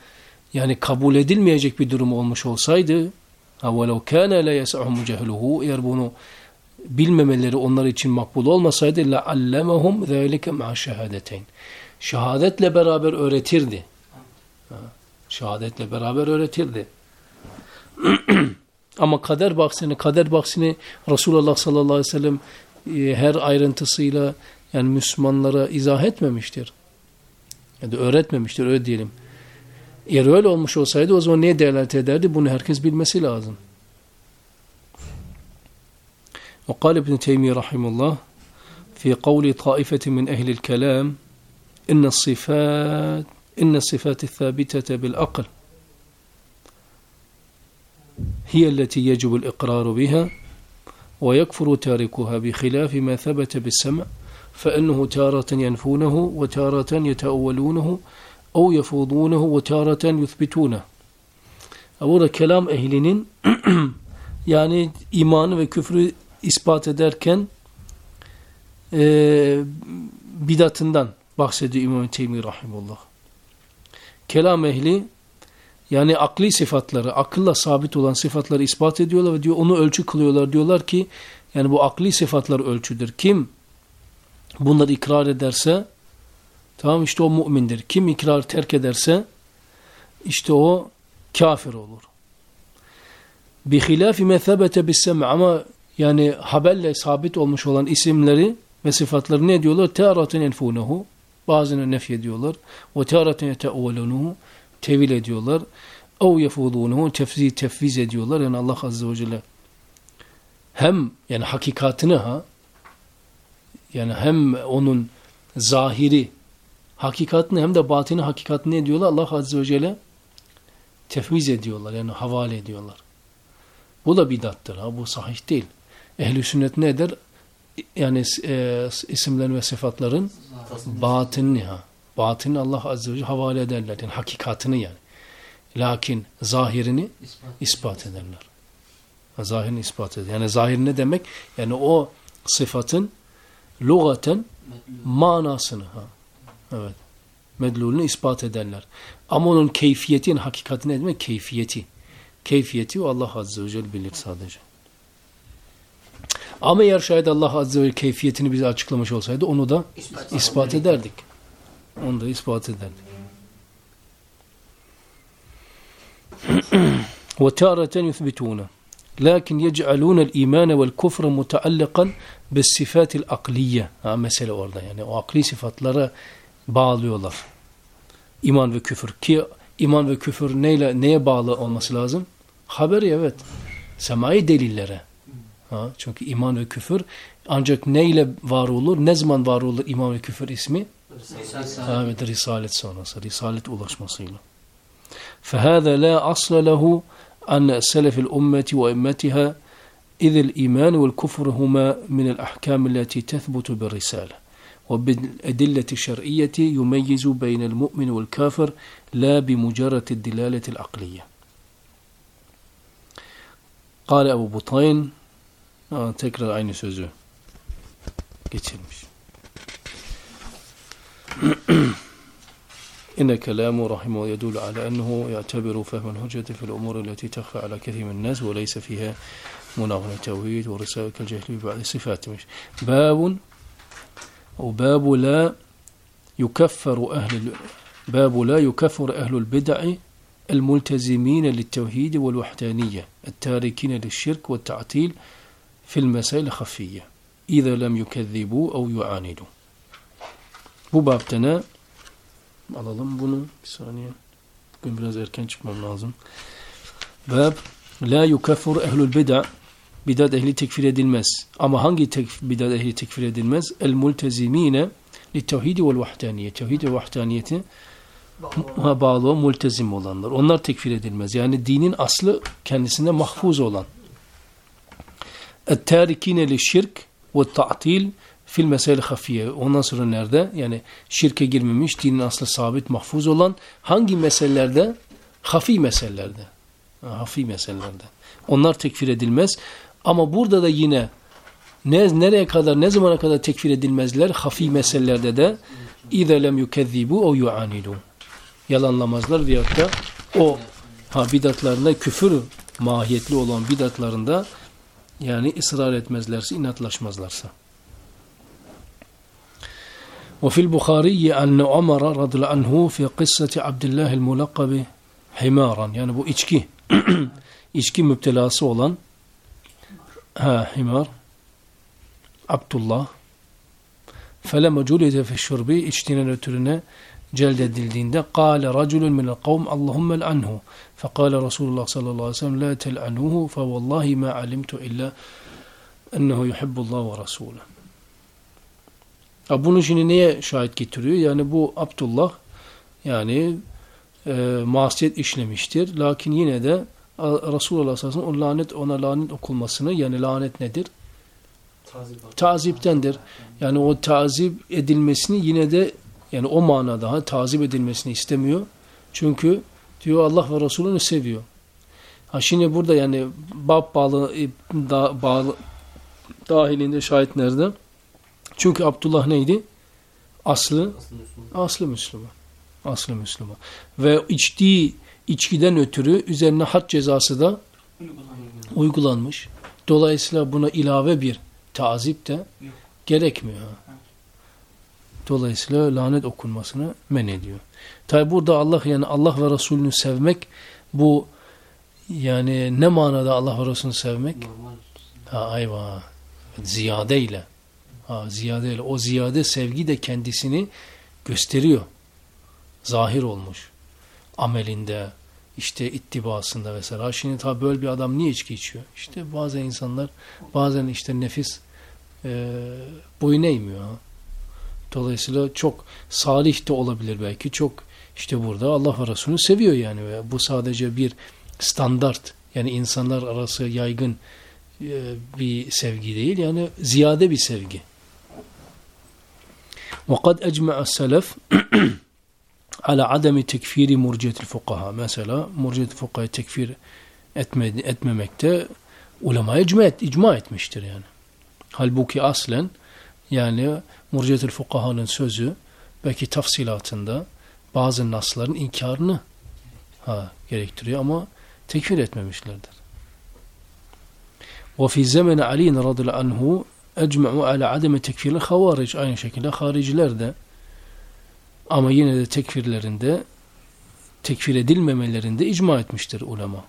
yani kabul edilmeyecek bir durum olmuş olsaydı وَلَوْ كَانَ لَا يَسَعُهُمْ جَهْلُهُ Eğer bunu bilmemeleri onlar için makbul olmasaydı la allemahum zalike ma şehadeteyn. Şehadetle beraber öğretirdi. Ha, şehadetle beraber öğretirdi. Ama kader bahsini, kader bahsini Resulullah sallallahu aleyhi ve sellem e, her ayrıntısıyla yani Müslümanlara izah etmemiştir. Ya da öğretmemiştir öyle diyelim. Eğer öyle olmuş olsaydı o zaman niye devlet ederdi? Bunu herkes bilmesi lazım. وقال ابن تيمية رحمه الله في قول طائفة من أهل الكلام إن الصفات إن الصفات الثابتة بالعقل هي التي يجب الإقرار بها ويكفر تاركها بخلاف ما ثبت بالسمع فإنه تارة ينفونه وتارة يتأولونه أو يفوضونه وتارة يثبتونه. kelam ehlinin yani imanı ve küfrü ispat ederken e, bidatından bahsediyor İmam Teymi Rahimullah. Kelam ehli yani akli sıfatları, akılla sabit olan sıfatları ispat ediyorlar ve diyor onu ölçü kılıyorlar. Diyorlar ki yani bu akli sıfatlar ölçüdür. Kim bunları ikrar ederse tamam işte o mümindir. Kim ikrar terk ederse işte o kafir olur. Bi hilafi me thebete bis ama yani haberle sabit olmuş olan isimleri ve sıfatları ne diyorlar? Tearaten enfunehu bazını nef ediyorlar. Ve tearaten yeteuvvelunuhu tevil ediyorlar. Ev yefudunuhu tefzi tefviz ediyorlar. Yani Allah Azze ve Celle hem yani hakikatını ha yani hem onun zahiri hakikatini hem de batini hakikatini ne diyorlar? Allah Azze ve Celle tefviz ediyorlar. Yani havale ediyorlar. Bu da bidattır. Ha, bu sahih değil. Ehli sünnet ne eder? Yani e, isimlerin ve sıfatların batınını ha. Batını Allah Azze ve Celle havale ederler. Yani hakikatını yani. Lakin zahirini İspat. ispat ederler. Zahirini ispat eder. Yani zahir ne demek? Yani o sıfatın lugaten manasını ha. Evet. Medlulünü ispat ederler. Ama onun keyfiyetin hakikati ne demek? Keyfiyeti. Keyfiyeti o Allah Azze ve Celle bilir sadece. Ama eğer şayet Allah Azze ve Celle keyfiyetini bize açıklamış olsaydı onu da İspat. ispat ederdik. Onu da ispat ederdik. وتارة يثبتون لكن يجعلون الإيمان والكفر متعلقا بالصفات الأقلية ha, mesele orada yani o akli sıfatlara bağlıyorlar. İman ve küfür ki iman ve küfür neyle neye bağlı olması lazım? Haberi evet. Semai delillere. Ha, çünkü iman ve küfür ancak neyle var olur? Ne zaman var olur iman ve küfür ismi? Ha, evet risalet sonrası. Risalet ulaşmasıyla. فهذا لا أصل له أن سلف الأمة وأمتها إذ الإيمان والكفر هما من الأحكام التي تثبت بالرسالة وبالأدلة الشرعية يميز بين المؤمن والكافر لا بمجرد الدلالة العقلية قال أبو بطين آه تكرر عين سوزو geçirmiş. إن كلامه رحمه يدل على أنه يعتبر فهم الحجة في الأمور التي تخفى على كثير من الناس وليس فيها مناغنة التوحيد ورسالة كالجهل ببعض الصفات مش باب أو باب لا يكفر أهل باب لا يكفر أهل البدع الملتزمين للتوحيد والوحدانية التاركين للشرك والتعطيل في المسائل الخفية إذا لم يكذبوا أو يعاندوا Bu baptene alalım bunu bir saniye. Bugün biraz erken çıkmam lazım. Bab la yukaffur ehlul bid'a bidat ehli tekfir edilmez. Ama hangi tek, bidat ehli tekfir edilmez? El multezimine li tevhidi vel vahdaniye. Tevhid ve vahdaniyeti ha, bağlı o multezim olanlar. Onlar tekfir edilmez. Yani dinin aslı kendisinde mahfuz olan. Et-tarikine li şirk ve ta'til fil mesele hafiye. Ondan sonra nerede? Yani şirke girmemiş, dinin aslı sabit, mahfuz olan hangi meselelerde? Hafi meselelerde. Ha, Hafi meselelerde. Onlar tekfir edilmez. Ama burada da yine ne, nereye kadar, ne zamana kadar tekfir edilmezler? Hafi meselelerde de اِذَا لَمْ يُكَذِّبُوا اَوْ يُعَانِدُوا Yalanlamazlar veyahut da o ha, bidatlarında küfür mahiyetli olan bidatlarında yani ısrar etmezlerse, inatlaşmazlarsa. وفي البخاري أن عمر رضي الله عنه في قصة عبد الله الملقب حمارا yani bu içki içki müptelası olan ha himar Abdullah فلما جلد في الشرب içtiğinin ötürüne celdedildiğinde قال رجل من القوم اللهم العنه فقال رسول الله صلى الله عليه وسلم لا تلعنوه فوالله ما علمت إلا أنه يحب الله ورسوله Ha, bunu şimdi neye şahit getiriyor? Yani bu Abdullah yani e, masiyet işlemiştir. Lakin yine de a, Resulullah sallallahu aleyhi ve sellem o lanet ona lanet okulmasını yani lanet nedir? Taziptendir. Yani o tazip edilmesini yine de yani o manada ha, tazip edilmesini istemiyor. Çünkü diyor Allah ve Resulünü seviyor. Ha şimdi burada yani bab bağlı, da, bağlı dahilinde şahit nerede? Çünkü Abdullah neydi? Aslı aslı Müslüman. Aslı Müslüman. Ve içtiği içkiden ötürü üzerine had cezası da uygulanmış. Dolayısıyla buna ilave bir tazip de gerekmiyor. Dolayısıyla lanet okunmasını men ediyor. Tabi burada Allah yani Allah ve Resulünü sevmek bu yani ne manada Allah ve Resulünü sevmek? Ha ayva. Ziyadeyle. Ha ziyadeyle. O ziyade sevgi de kendisini gösteriyor. Zahir olmuş. Amelinde, işte ittibasında vesaire. Şimdi tabi böyle bir adam niye içki içiyor? İşte bazen insanlar, bazen işte nefis e, boyun eğmiyor. Ha. Dolayısıyla çok salih de olabilir belki. Çok işte burada Allah ve Resulünü seviyor yani. Ve bu sadece bir standart. Yani insanlar arası yaygın e, bir sevgi değil. Yani ziyade bir sevgi. وقد أجمع السلف ala ademi tekfiri murciyetil fukaha. Mesela murciyetil fukahayı tekfir etme, etmemekte ulema icma, et, icma etmiştir yani. Halbuki aslen yani murciyetil fukahanın sözü belki tafsilatında bazı nasların inkarını ha, gerektiriyor ama tekfir etmemişlerdir. وفي زمن علي رضي الله عنه ecma'u ala ademe tekfiril havaric. Aynı şekilde hariciler de ama yine de tekfirlerinde tekfir edilmemelerinde icma etmiştir ulema.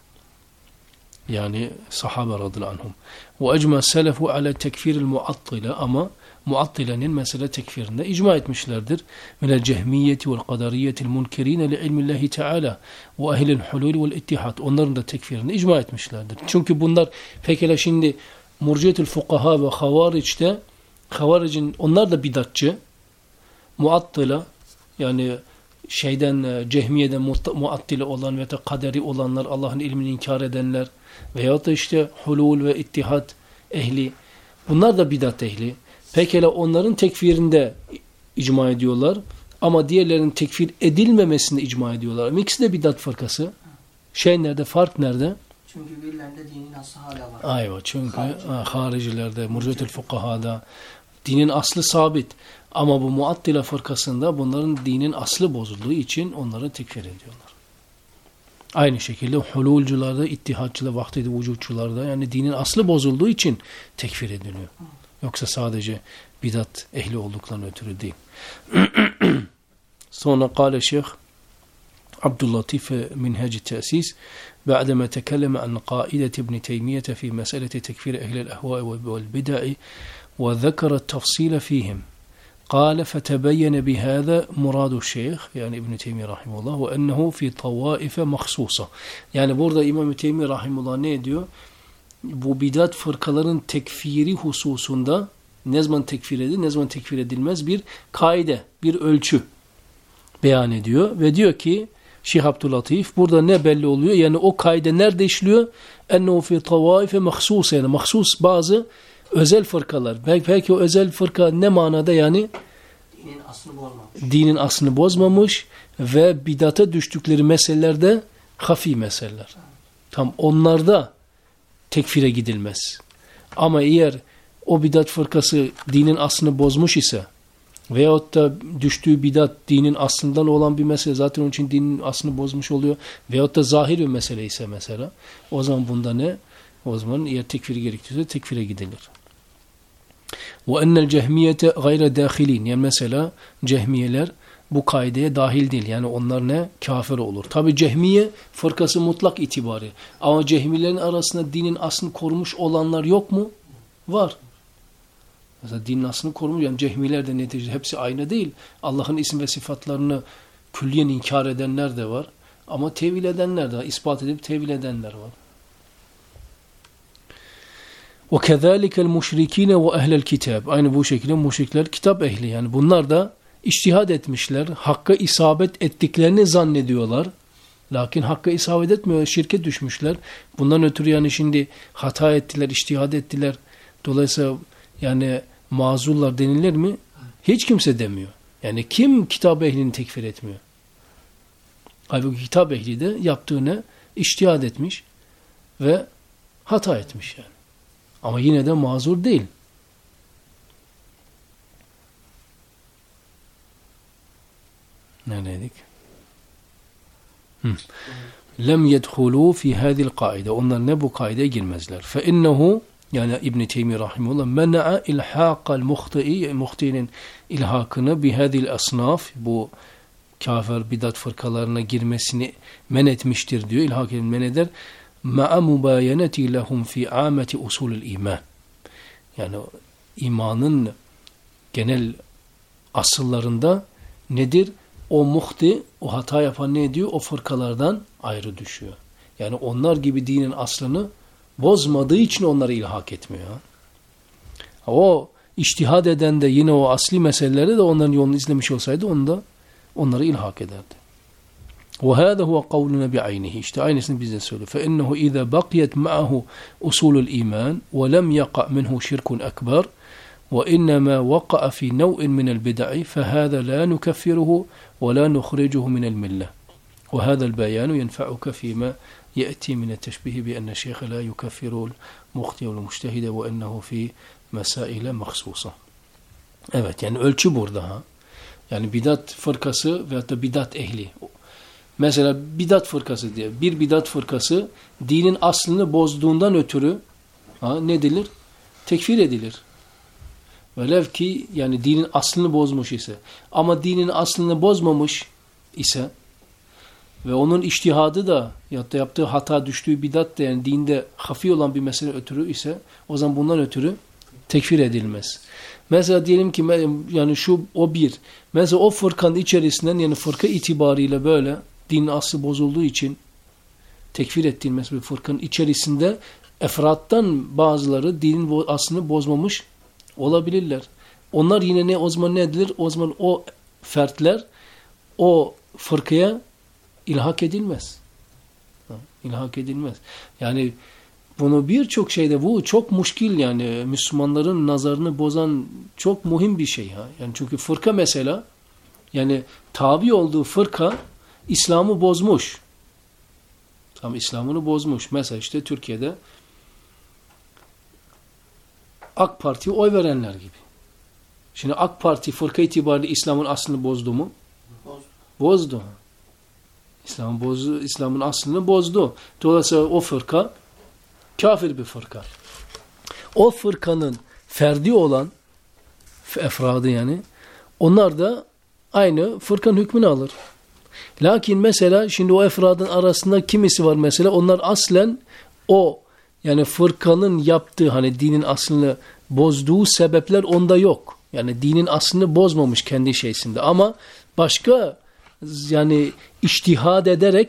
Yani sahabe radıyallahu anhum. Ve ecma selefu ala tekfiril muattile ama muattilenin mesela tekfirinde icma etmişlerdir. Minel cehmiyeti vel kadariyetil munkerine li ilmillahi teala ve ehlil hulul vel ittihat. Onların da tekfirinde icma etmişlerdir. Çünkü bunlar pekala şimdi murciyetül fukaha ve havariçte havaricin onlar da bidatçı muattila yani şeyden e, cehmiyeden muattile olan ve de kaderi olanlar Allah'ın ilmini inkar edenler veyahut da işte hulul ve ittihat ehli bunlar da bidat ehli. Pekala onların tekfirinde icma ediyorlar ama diğerlerinin tekfir edilmemesinde icma ediyorlar. Ama ikisi de bidat fırkası. Şey nerede? Fark nerede? Çünkü birilerinde dinin aslı hala var. Ayva çünkü Harici. ha, haricilerde, murcetül fukahada dinin aslı sabit. Ama bu muattila fırkasında bunların dinin aslı bozulduğu için onları tekfir ediyorlar. Aynı şekilde hululcularda, ittihatçılar, vahdedi vücutçularda yani dinin aslı bozulduğu için tekfir ediliyor. Yoksa sadece bidat ehli olduklarını ötürü değil. Sonra kâle şeyh Abdüllatif Minhac-i Tesis بعدما تكلم عن قائدة ابن تيمية في مسألة تكفير أهل الأهواء والبدع وذكر التفصيل فيهم قال فتبين بهذا مراد الشيخ يعني ابن تيمية رحمه الله وأنه في طوائف مخصوصة yani burada İmam Teymi Rahimullah ne diyor? Bu bidat fırkaların tekfiri hususunda ne zaman tekfir edilir, ne zaman tekfir edilmez bir kaide, bir ölçü beyan ediyor ve diyor ki Şeyh Abdülatif burada ne belli oluyor? Yani o kaide nerede işliyor? Ennehu fi tavaife mahsus yani mahsus bazı özel fırkalar. Belki, belki o özel fırka ne manada yani Dinin aslını bozmamış. dinin aslını bozmamış ve bidata düştükleri meselelerde hafi meseleler. Tam onlarda tekfire gidilmez. Ama eğer o bidat fırkası dinin aslını bozmuş ise veyahut da düştüğü bidat dinin aslından olan bir mesele zaten onun için dinin aslını bozmuş oluyor veyahut da zahir bir mesele ise mesela o zaman bunda ne? O zaman eğer tekfir gerektiriyorsa tekfire gidilir. وَاَنَّ الْجَهْمِيَةَ غَيْرَ دَاخِلِينَ Yani mesela cehmiyeler bu kaideye dahil değil. Yani onlar ne? Kafir olur. Tabi cehmiye fırkası mutlak itibari. Ama cehmilerin arasında dinin aslını korumuş olanlar yok mu? Var. Mesela dinin aslını korumuş. Yani cehmiler de neticede hepsi aynı değil. Allah'ın isim ve sıfatlarını külliyen inkar edenler de var. Ama tevil edenler de var. İspat edip tevil edenler var. وَكَذَٰلِكَ الْمُشْرِك۪ينَ وَاَهْلَ الْكِتَابِ Aynı bu şekilde müşrikler kitap ehli. Yani bunlar da iştihad etmişler. Hakka isabet ettiklerini zannediyorlar. Lakin hakka isabet etmiyor. Şirke düşmüşler. Bundan ötürü yani şimdi hata ettiler, iştihad ettiler. Dolayısıyla yani mazullar denilir mi? Hiç kimse demiyor. Yani kim kitap ehlini tekfir etmiyor? Halbuki kitap ehli de yaptığını iştihad etmiş ve hata etmiş yani. Ama yine de mazur değil. Neredeydik? Lem yedhulu fi hadil kaide. Onlar ne bu kaideye girmezler. Fe innehu yani İbn Teymi rahimehullah mena'a ilhaqal muhti'i muhtinin ilhakını bi hadil asnaf bu kafir bidat fırkalarına girmesini men etmiştir diyor. İlhak men eder. Ma'a mubayeneti lehum fi ameti usulül iman. Yani imanın genel asıllarında nedir? O muhti, o hata yapan ne ediyor? O fırkalardan ayrı düşüyor. Yani onlar gibi dinin aslını bozmadığı için onları ilhak etmiyor. O iştihad eden de yine o asli meseleleri de onların yolunu izlemiş olsaydı onu da onları ilhak ederdi. وهذا هو قولنا بعينه işte aynısını bize söylüyor. فإنه إذا بقيت معه أصول الإيمان ولم يقع منه شرك أكبر وإنما وقع في نوع من البدع فهذا لا نكفره ولا نخرجه من الملة وهذا البيان ينفعك فيما يأتي من التشبيه بأن الشيخ لا يكفر المخطئ والمجتهد وأنه في مسائل مخصوصة Evet yani ölçü burada ha. Yani bidat fırkası veyahut da bidat ehli. Mesela bidat fırkası diye. Bir bidat fırkası dinin aslını bozduğundan ötürü ha, ne edilir? Tekfir edilir. Velev ki yani dinin aslını bozmuş ise. Ama dinin aslını bozmamış ise ve onun iştihadı da ya da yaptığı hata düştüğü bidat da yani dinde hafi olan bir mesele ötürü ise o zaman bundan ötürü tekfir edilmez. Mesela diyelim ki yani şu o bir. Mesela o fırkanın içerisinden yani fırka itibariyle böyle dinin aslı bozulduğu için tekfir ettiğin mesela bir fırkanın içerisinde efrattan bazıları dinin aslını bozmamış olabilirler. Onlar yine ne o zaman ne edilir? O zaman o fertler o fırkaya ilhak edilmez. İlhak edilmez. Yani bunu birçok şeyde bu çok muşkil yani Müslümanların nazarını bozan çok muhim bir şey ha. Yani çünkü fırka mesela yani tabi olduğu fırka İslam'ı bozmuş. Tam İslam'ını bozmuş. Mesela işte Türkiye'de AK Parti'ye oy verenler gibi. Şimdi AK Parti fırka itibariyle İslam'ın aslını bozdu mu? Bozdu. Bozdu. İslam bozdu, İslam'ın aslını bozdu. Dolayısıyla o fırka kafir bir fırka. O fırkanın ferdi olan efradı yani onlar da aynı fırkanın hükmünü alır. Lakin mesela şimdi o efradın arasında kimisi var mesela onlar aslen o yani fırkanın yaptığı hani dinin aslını bozduğu sebepler onda yok. Yani dinin aslını bozmamış kendi şeysinde ama başka yani iştihad ederek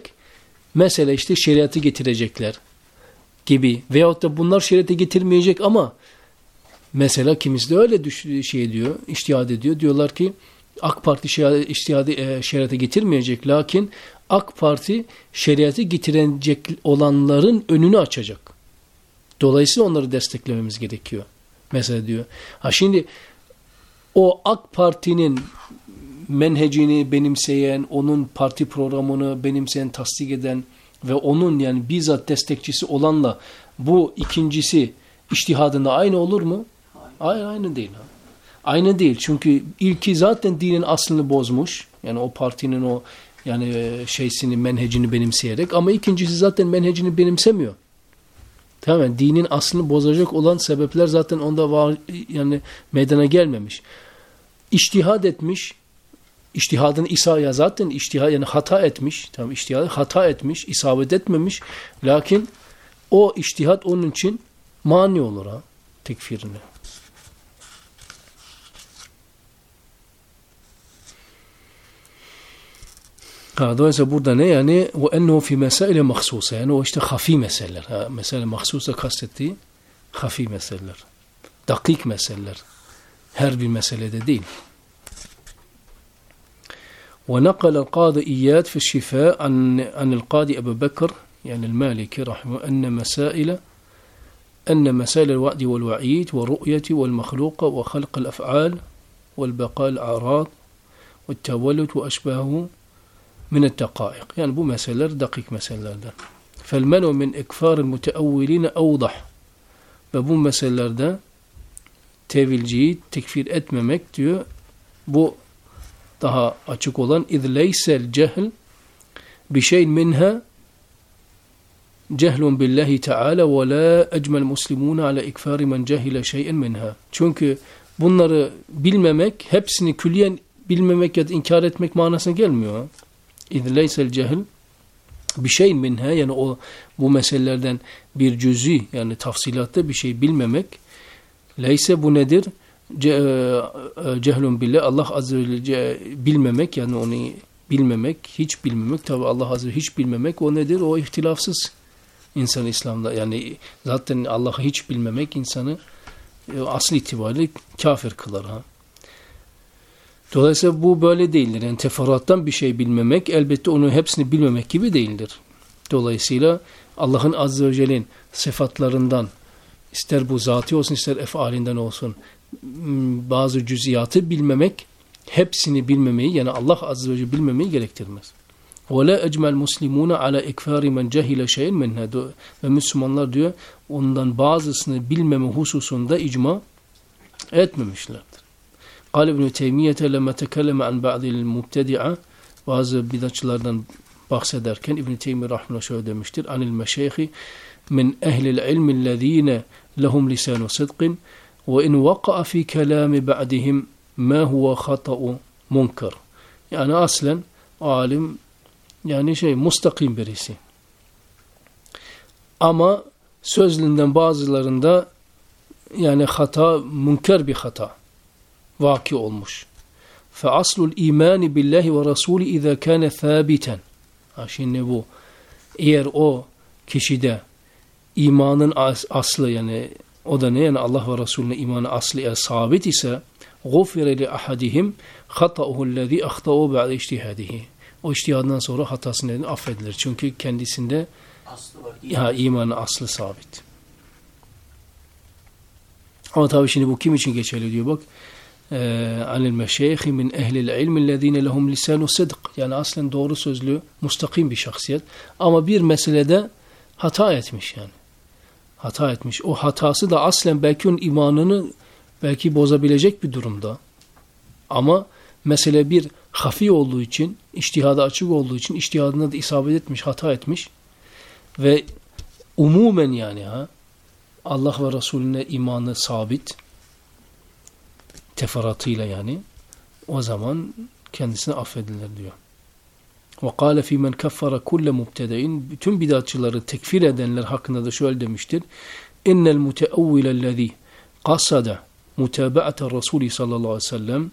mesela işte şeriatı getirecekler gibi veyahut da bunlar şeriatı getirmeyecek ama mesela kimisi de öyle şey diyor, iştihad ediyor. Diyorlar ki AK Parti iştihadı e, şeriatı getirmeyecek lakin AK Parti şeriatı getirecek olanların önünü açacak. Dolayısıyla onları desteklememiz gerekiyor. Mesela diyor. Ha şimdi o AK Parti'nin menhecini benimseyen, onun parti programını benimseyen, tasdik eden ve onun yani bizzat destekçisi olanla bu ikincisi iştihadında aynı olur mu? Hayır, aynı değil. Aynı değil. Çünkü ilki zaten dinin aslını bozmuş. Yani o partinin o yani şeysini, menhecini benimseyerek ama ikincisi zaten menhecini benimsemiyor. Tamam dinin aslını bozacak olan sebepler zaten onda var yani meydana gelmemiş. İçtihad etmiş. İçtihadını İsa'ya zaten iştihad yani hata etmiş. Tamam iştihad hata etmiş, isabet etmemiş. Lakin o iştihad onun için mani olur ha tekfirine. هذا هو سبورد يعني وأنه في مسائل مخصوصة يعني واش خفي مسائل مسائل مخصوصة كاستي خفي مسائل دقيق مسائل هر بمسألة دين. ونقل القاضي إياد في الشفاء عن عن القاضي أبو بكر يعني المالكي رحمه أن مسائل أن مسائل الوعد والوعيد والرؤية والمخلوقة وخلق الأفعال والبقاء الأعراض والتولد وأشباهه minet dekaik. Yani bu meseleler dakik meselelerden. Felmenu min ikfaril müteavviline evdah. Ve bu meselelerde tevilciyi tekfir etmemek diyor. Bu daha açık olan izleysel cehl bir şey minha cehlun billahi teala ve la ecmel muslimun ala ikfari men cehile şey'en minha. Çünkü bunları bilmemek, hepsini külliyen bilmemek ya da inkar etmek manasına gelmiyor. İz leysel cehil bir şey minha yani o bu meselelerden bir cüz'i yani tafsilatta bir şey bilmemek leyse bu nedir? Ce, e, e cehlun bile Allah azze ve ce, bilmemek yani onu bilmemek, hiç bilmemek tabi Allah azze hiç bilmemek o nedir? O ihtilafsız insan İslam'da yani zaten Allah'ı hiç bilmemek insanı e, asli itibariyle kafir kılar ha. Dolayısıyla bu böyle değildir. Yani teferruattan bir şey bilmemek elbette onu hepsini bilmemek gibi değildir. Dolayısıyla Allah'ın azze ve celle'nin sıfatlarından ister bu zati olsun ister efalinden olsun m, bazı cüziyatı bilmemek hepsini bilmemeyi yani Allah azze ve celle bilmemeyi gerektirmez. وَلَا اَجْمَ الْمُسْلِمُونَ عَلَى اِكْفَارِ مَنْ جَهِلَ شَيْءٍ مِنْهَا Ve Müslümanlar diyor ondan bazısını bilmeme hususunda icma etmemişlerdir. قال ابن تيمية لما تكلم عن بعض المبتدعة bazı bidatçılardan bahsederken İbn Teymi rahmetullah şöyle demiştir. Anil meşayhi min ehlil ilmi ellezine lehum lisanu sıdqin ve in vaka'a fi kelami ba'dihim ma huwa hata'u munkar. Yani aslen alim yani şey mustakim birisi. Ama sözlünden bazılarında yani hata, münker bir hata vaki olmuş. Fe aslul imani billahi ve rasulü izâ kâne thâbiten. Ha şimdi bu. Eğer o kişide imanın as aslı yani o da ne yani Allah ve Resulüne imanı aslı eğer sabit ise gufire li ahadihim hata'uhu allazi ahta'u ba'de ictihadihi. O ictihadından sonra hatası nedeni affedilir. Çünkü kendisinde aslı var, iman. ya imanın aslı sabit. Ama tabii şimdi bu kim için geçerli diyor bak. Anil meşeyhi min ehlil ilmi lezine lehum lisanu sıdk. Yani aslen doğru sözlü, mustakim bir şahsiyet. Ama bir meselede hata etmiş yani. Hata etmiş. O hatası da aslen belki onun imanını belki bozabilecek bir durumda. Ama mesele bir hafi olduğu için, iştihada açık olduğu için iştihadına da isabet etmiş, hata etmiş. Ve umumen yani ha Allah ve Resulüne imanı sabit teferatıyla yani o zaman kendisine affedilir diyor. Ve kâle fî men keffara kulle mubtedein bütün bidatçıları tekfir edenler hakkında da şöyle demiştir. İnnel muteavvilellezî qasada mutaba'ate Resulü sallallahu aleyhi ve sellem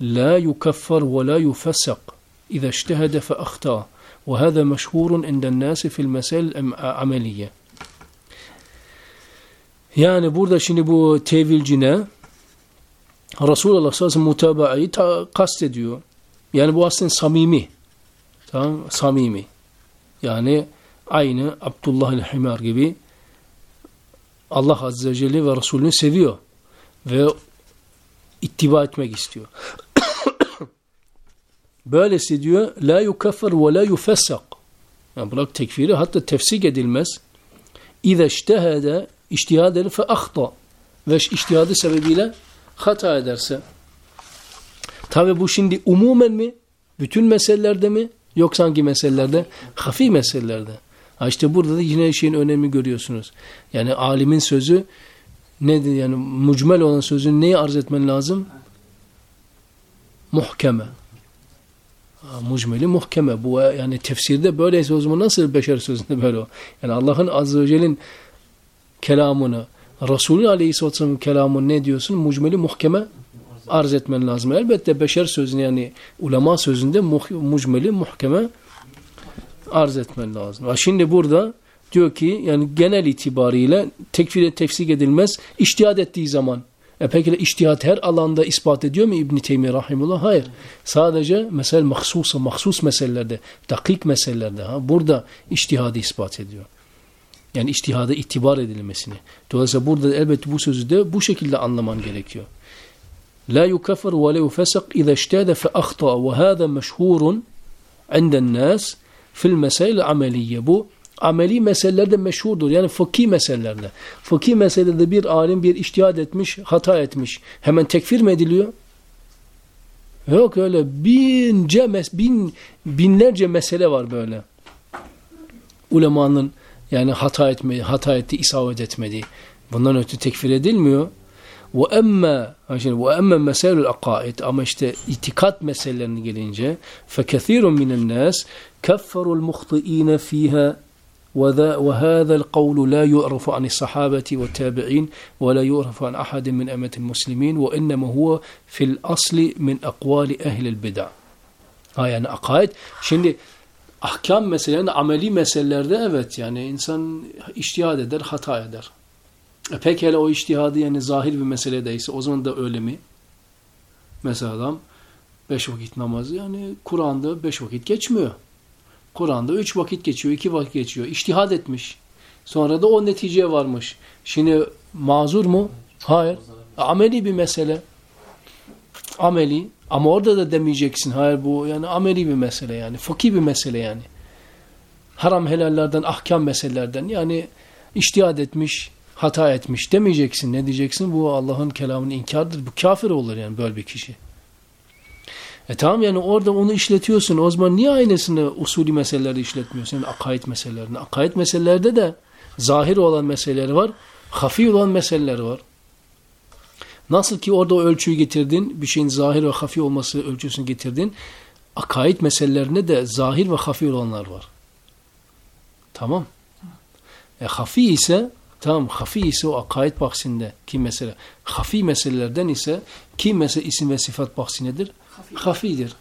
la yukeffar ve la yufessak إذا اجتهد فأخطأ وهذا مشهور عند الناس في المسائل العملية yani burada şimdi bu tevilcine Resulullah sallallahu aleyhi ve sellem kastediyor. Yani bu aslında samimi. Tamam Samimi. Yani aynı Abdullah el-Himar gibi Allah azze ve celle ve Resulünü seviyor. Ve ittiba etmek istiyor. Böylesi diyor la yukeffir ve la yufessak. Yani bırak tekfiri hatta tefsik edilmez. İze iştehede iştihad eder fe ahta ve iştihadı sebebiyle hata ederse. Tabi bu şimdi umumen mi? Bütün meselelerde mi? Yoksa hangi meselelerde? Hafi meselelerde. Ha işte burada da yine şeyin önemi görüyorsunuz. Yani alimin sözü nedir? Yani mucmel olan sözün neyi arz etmen lazım? Muhkeme. Mucmeli muhkeme. Bu yani tefsirde böyleyse o zaman nasıl beşer sözünde böyle o? Yani Allah'ın azze ve celle'nin kelamını, Resulü Aleyhisselatü Vesselam'ın kelamını ne diyorsun? Mucmeli muhkeme arz etmen lazım. Elbette beşer sözünü yani ulema sözünde muh, mucmeli muhkeme arz etmen lazım. Ha şimdi burada diyor ki yani genel itibariyle tekfire tefsik edilmez. İçtihad ettiği zaman. E peki içtihat her alanda ispat ediyor mu İbn Teymiye rahimullah? Hayır. Sadece mesele mahsusa, mahsus meselelerde, dakik meselelerde ha burada içtihadı ispat ediyor. Yani içtihada itibar edilmesini. Dolayısıyla burada elbette bu sözü de bu şekilde anlaman gerekiyor. La yukafir ve la yufesak iza iştihada fe akhta ve hâzâ meşhurun inden nas fil mesail ameliye. Bu ameli meselelerde meşhurdur. Yani fıkhi meselelerde. Fıkhi meselede bir alim bir iştihad etmiş, hata etmiş. Hemen tekfir mi ediliyor? Yok öyle bince, bin, binlerce mesele var böyle. Ulemanın yani hata etmedi, hata etti, isabet etmedi. Bundan ötürü tekfir edilmiyor. Ve emme şimdi ve emme meselul akaid ama işte itikat meselelerine gelince fekethirun minen nas kefferul muhti'ine fiha وهذا القول لا يعرف عن الصحابة والتابعين ولا يعرف عن أحد من أمة المسلمين وإنما هو في الأصل من أقوال أهل البدع ha yani akaid şimdi ahkam meselelerinde ameli meselelerde evet yani insan iştihad eder hata eder e peki hele o iştihadı yani zahir bir meseledeyse o zaman da öyle mi? Mesela adam beş vakit namazı yani Kur'an'da beş vakit geçmiyor. Kur'an'da üç vakit geçiyor, iki vakit geçiyor. İştihad etmiş. Sonra da o neticeye varmış. Şimdi mazur mu? Hayır. Ameli bir mesele. Ameli. Ama orada da demeyeceksin. Hayır bu yani ameli bir mesele yani. Fıkhi bir mesele yani. Haram helallerden, ahkam meselelerden yani iştihad etmiş, hata etmiş demeyeceksin. Ne diyeceksin? Bu Allah'ın kelamının inkardır. Bu kafir olur yani böyle bir kişi. E tamam yani orada onu işletiyorsun. O zaman niye aynısını usulü meseleleri işletmiyorsun? Yani akaid meselelerini. Akaid meselelerde de zahir olan meseleler var. Hafi olan meseleler var. Nasıl ki orada o ölçüyü getirdin, bir şeyin zahir ve hafi olması ölçüsünü getirdin. Akaid meselelerinde de zahir ve hafi olanlar var. Tamam. E hafi ise tamam hafi ise o akaid bahsinde ki mesele hafi meselelerden ise ki mesele isim ve sıfat bahsi nedir? Hafidir.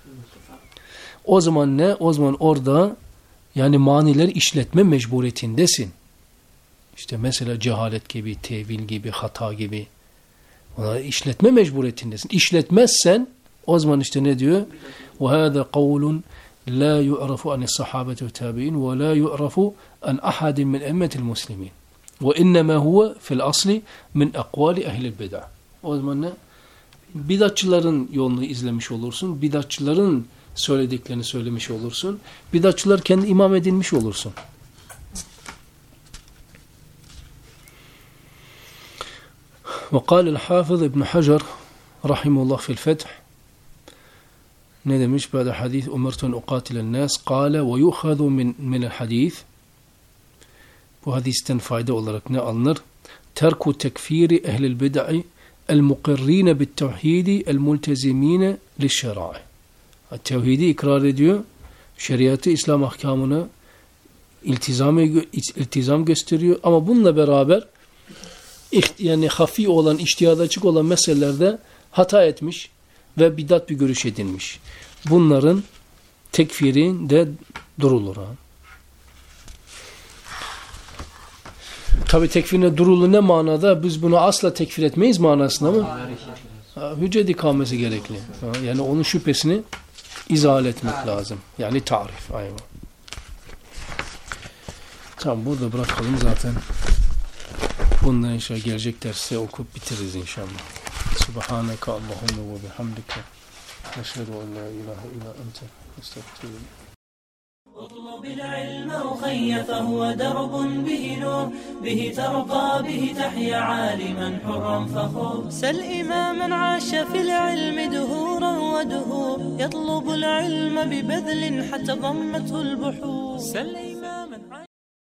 O zaman ne? O zaman orada yani maniler işletme mecburiyetindesin. İşte mesela cehalet gibi, tevil gibi, hata gibi Ona işletme mecburiyetindesin. İşletmezsen o zaman işte ne diyor? وَهَذَا قَوْلٌ لَا يُعْرَفُ عَنِ الصَّحَابَةِ وَتَابِعِينَ وَلَا يُعْرَفُ عَنْ أَحَدٍ مِنْ أَمَّةِ الْمُسْلِمِينَ وَإِنَّمَا هُوَ فِي الْأَصْلِ مِنْ أَقْوَالِ اَهْلِ الْبِدَعِ O zaman ne? Bidatçıların yolunu izlemiş olursun. Bidatçıların söylediklerini söylemiş olursun. Bidatçılar kendi imam edilmiş olursun. وقال الحافظ ابن حجر رحمه الله في الفتح ندمش بعد حديث أمرت أن أقاتل الناس قال ويؤخذ من من الحديث. وهذه استنفعدة ولركنا ألنر. ترك تكفير أهل البدع المقرين بالتوحيد الملتزمين للشرع. التوحيد إكرار ديو شريعة إسلام أحكامنا التزام التزام gösteriyor أما bununla برابر yani hafi olan, iştihada açık olan meselelerde hata etmiş ve bidat bir görüş edinmiş. Bunların tekfirinde durulur. Ha. Tabi tekfirine durulu ne manada? Biz bunu asla tekfir etmeyiz manasında mı? Ha, hüccet ikamesi gerekli. Yani onun şüphesini izah etmek lazım. Yani tarif. Aynen. Tamam burada bırakalım zaten. Bundan inşallah gelecek derste okup bitiririz inşallah. Subhaneke Allahümme ve bihamdike. Neşhedü en la ilahe illa ente. Estağfirullah. اطلب العلم أخي فهو درب به نور به ترقى به تحيا عالما حرا فخور سل إماما عاش في العلم دهورا ودهور يطلب العلم ببذل حتى ضمته البحور سل إماما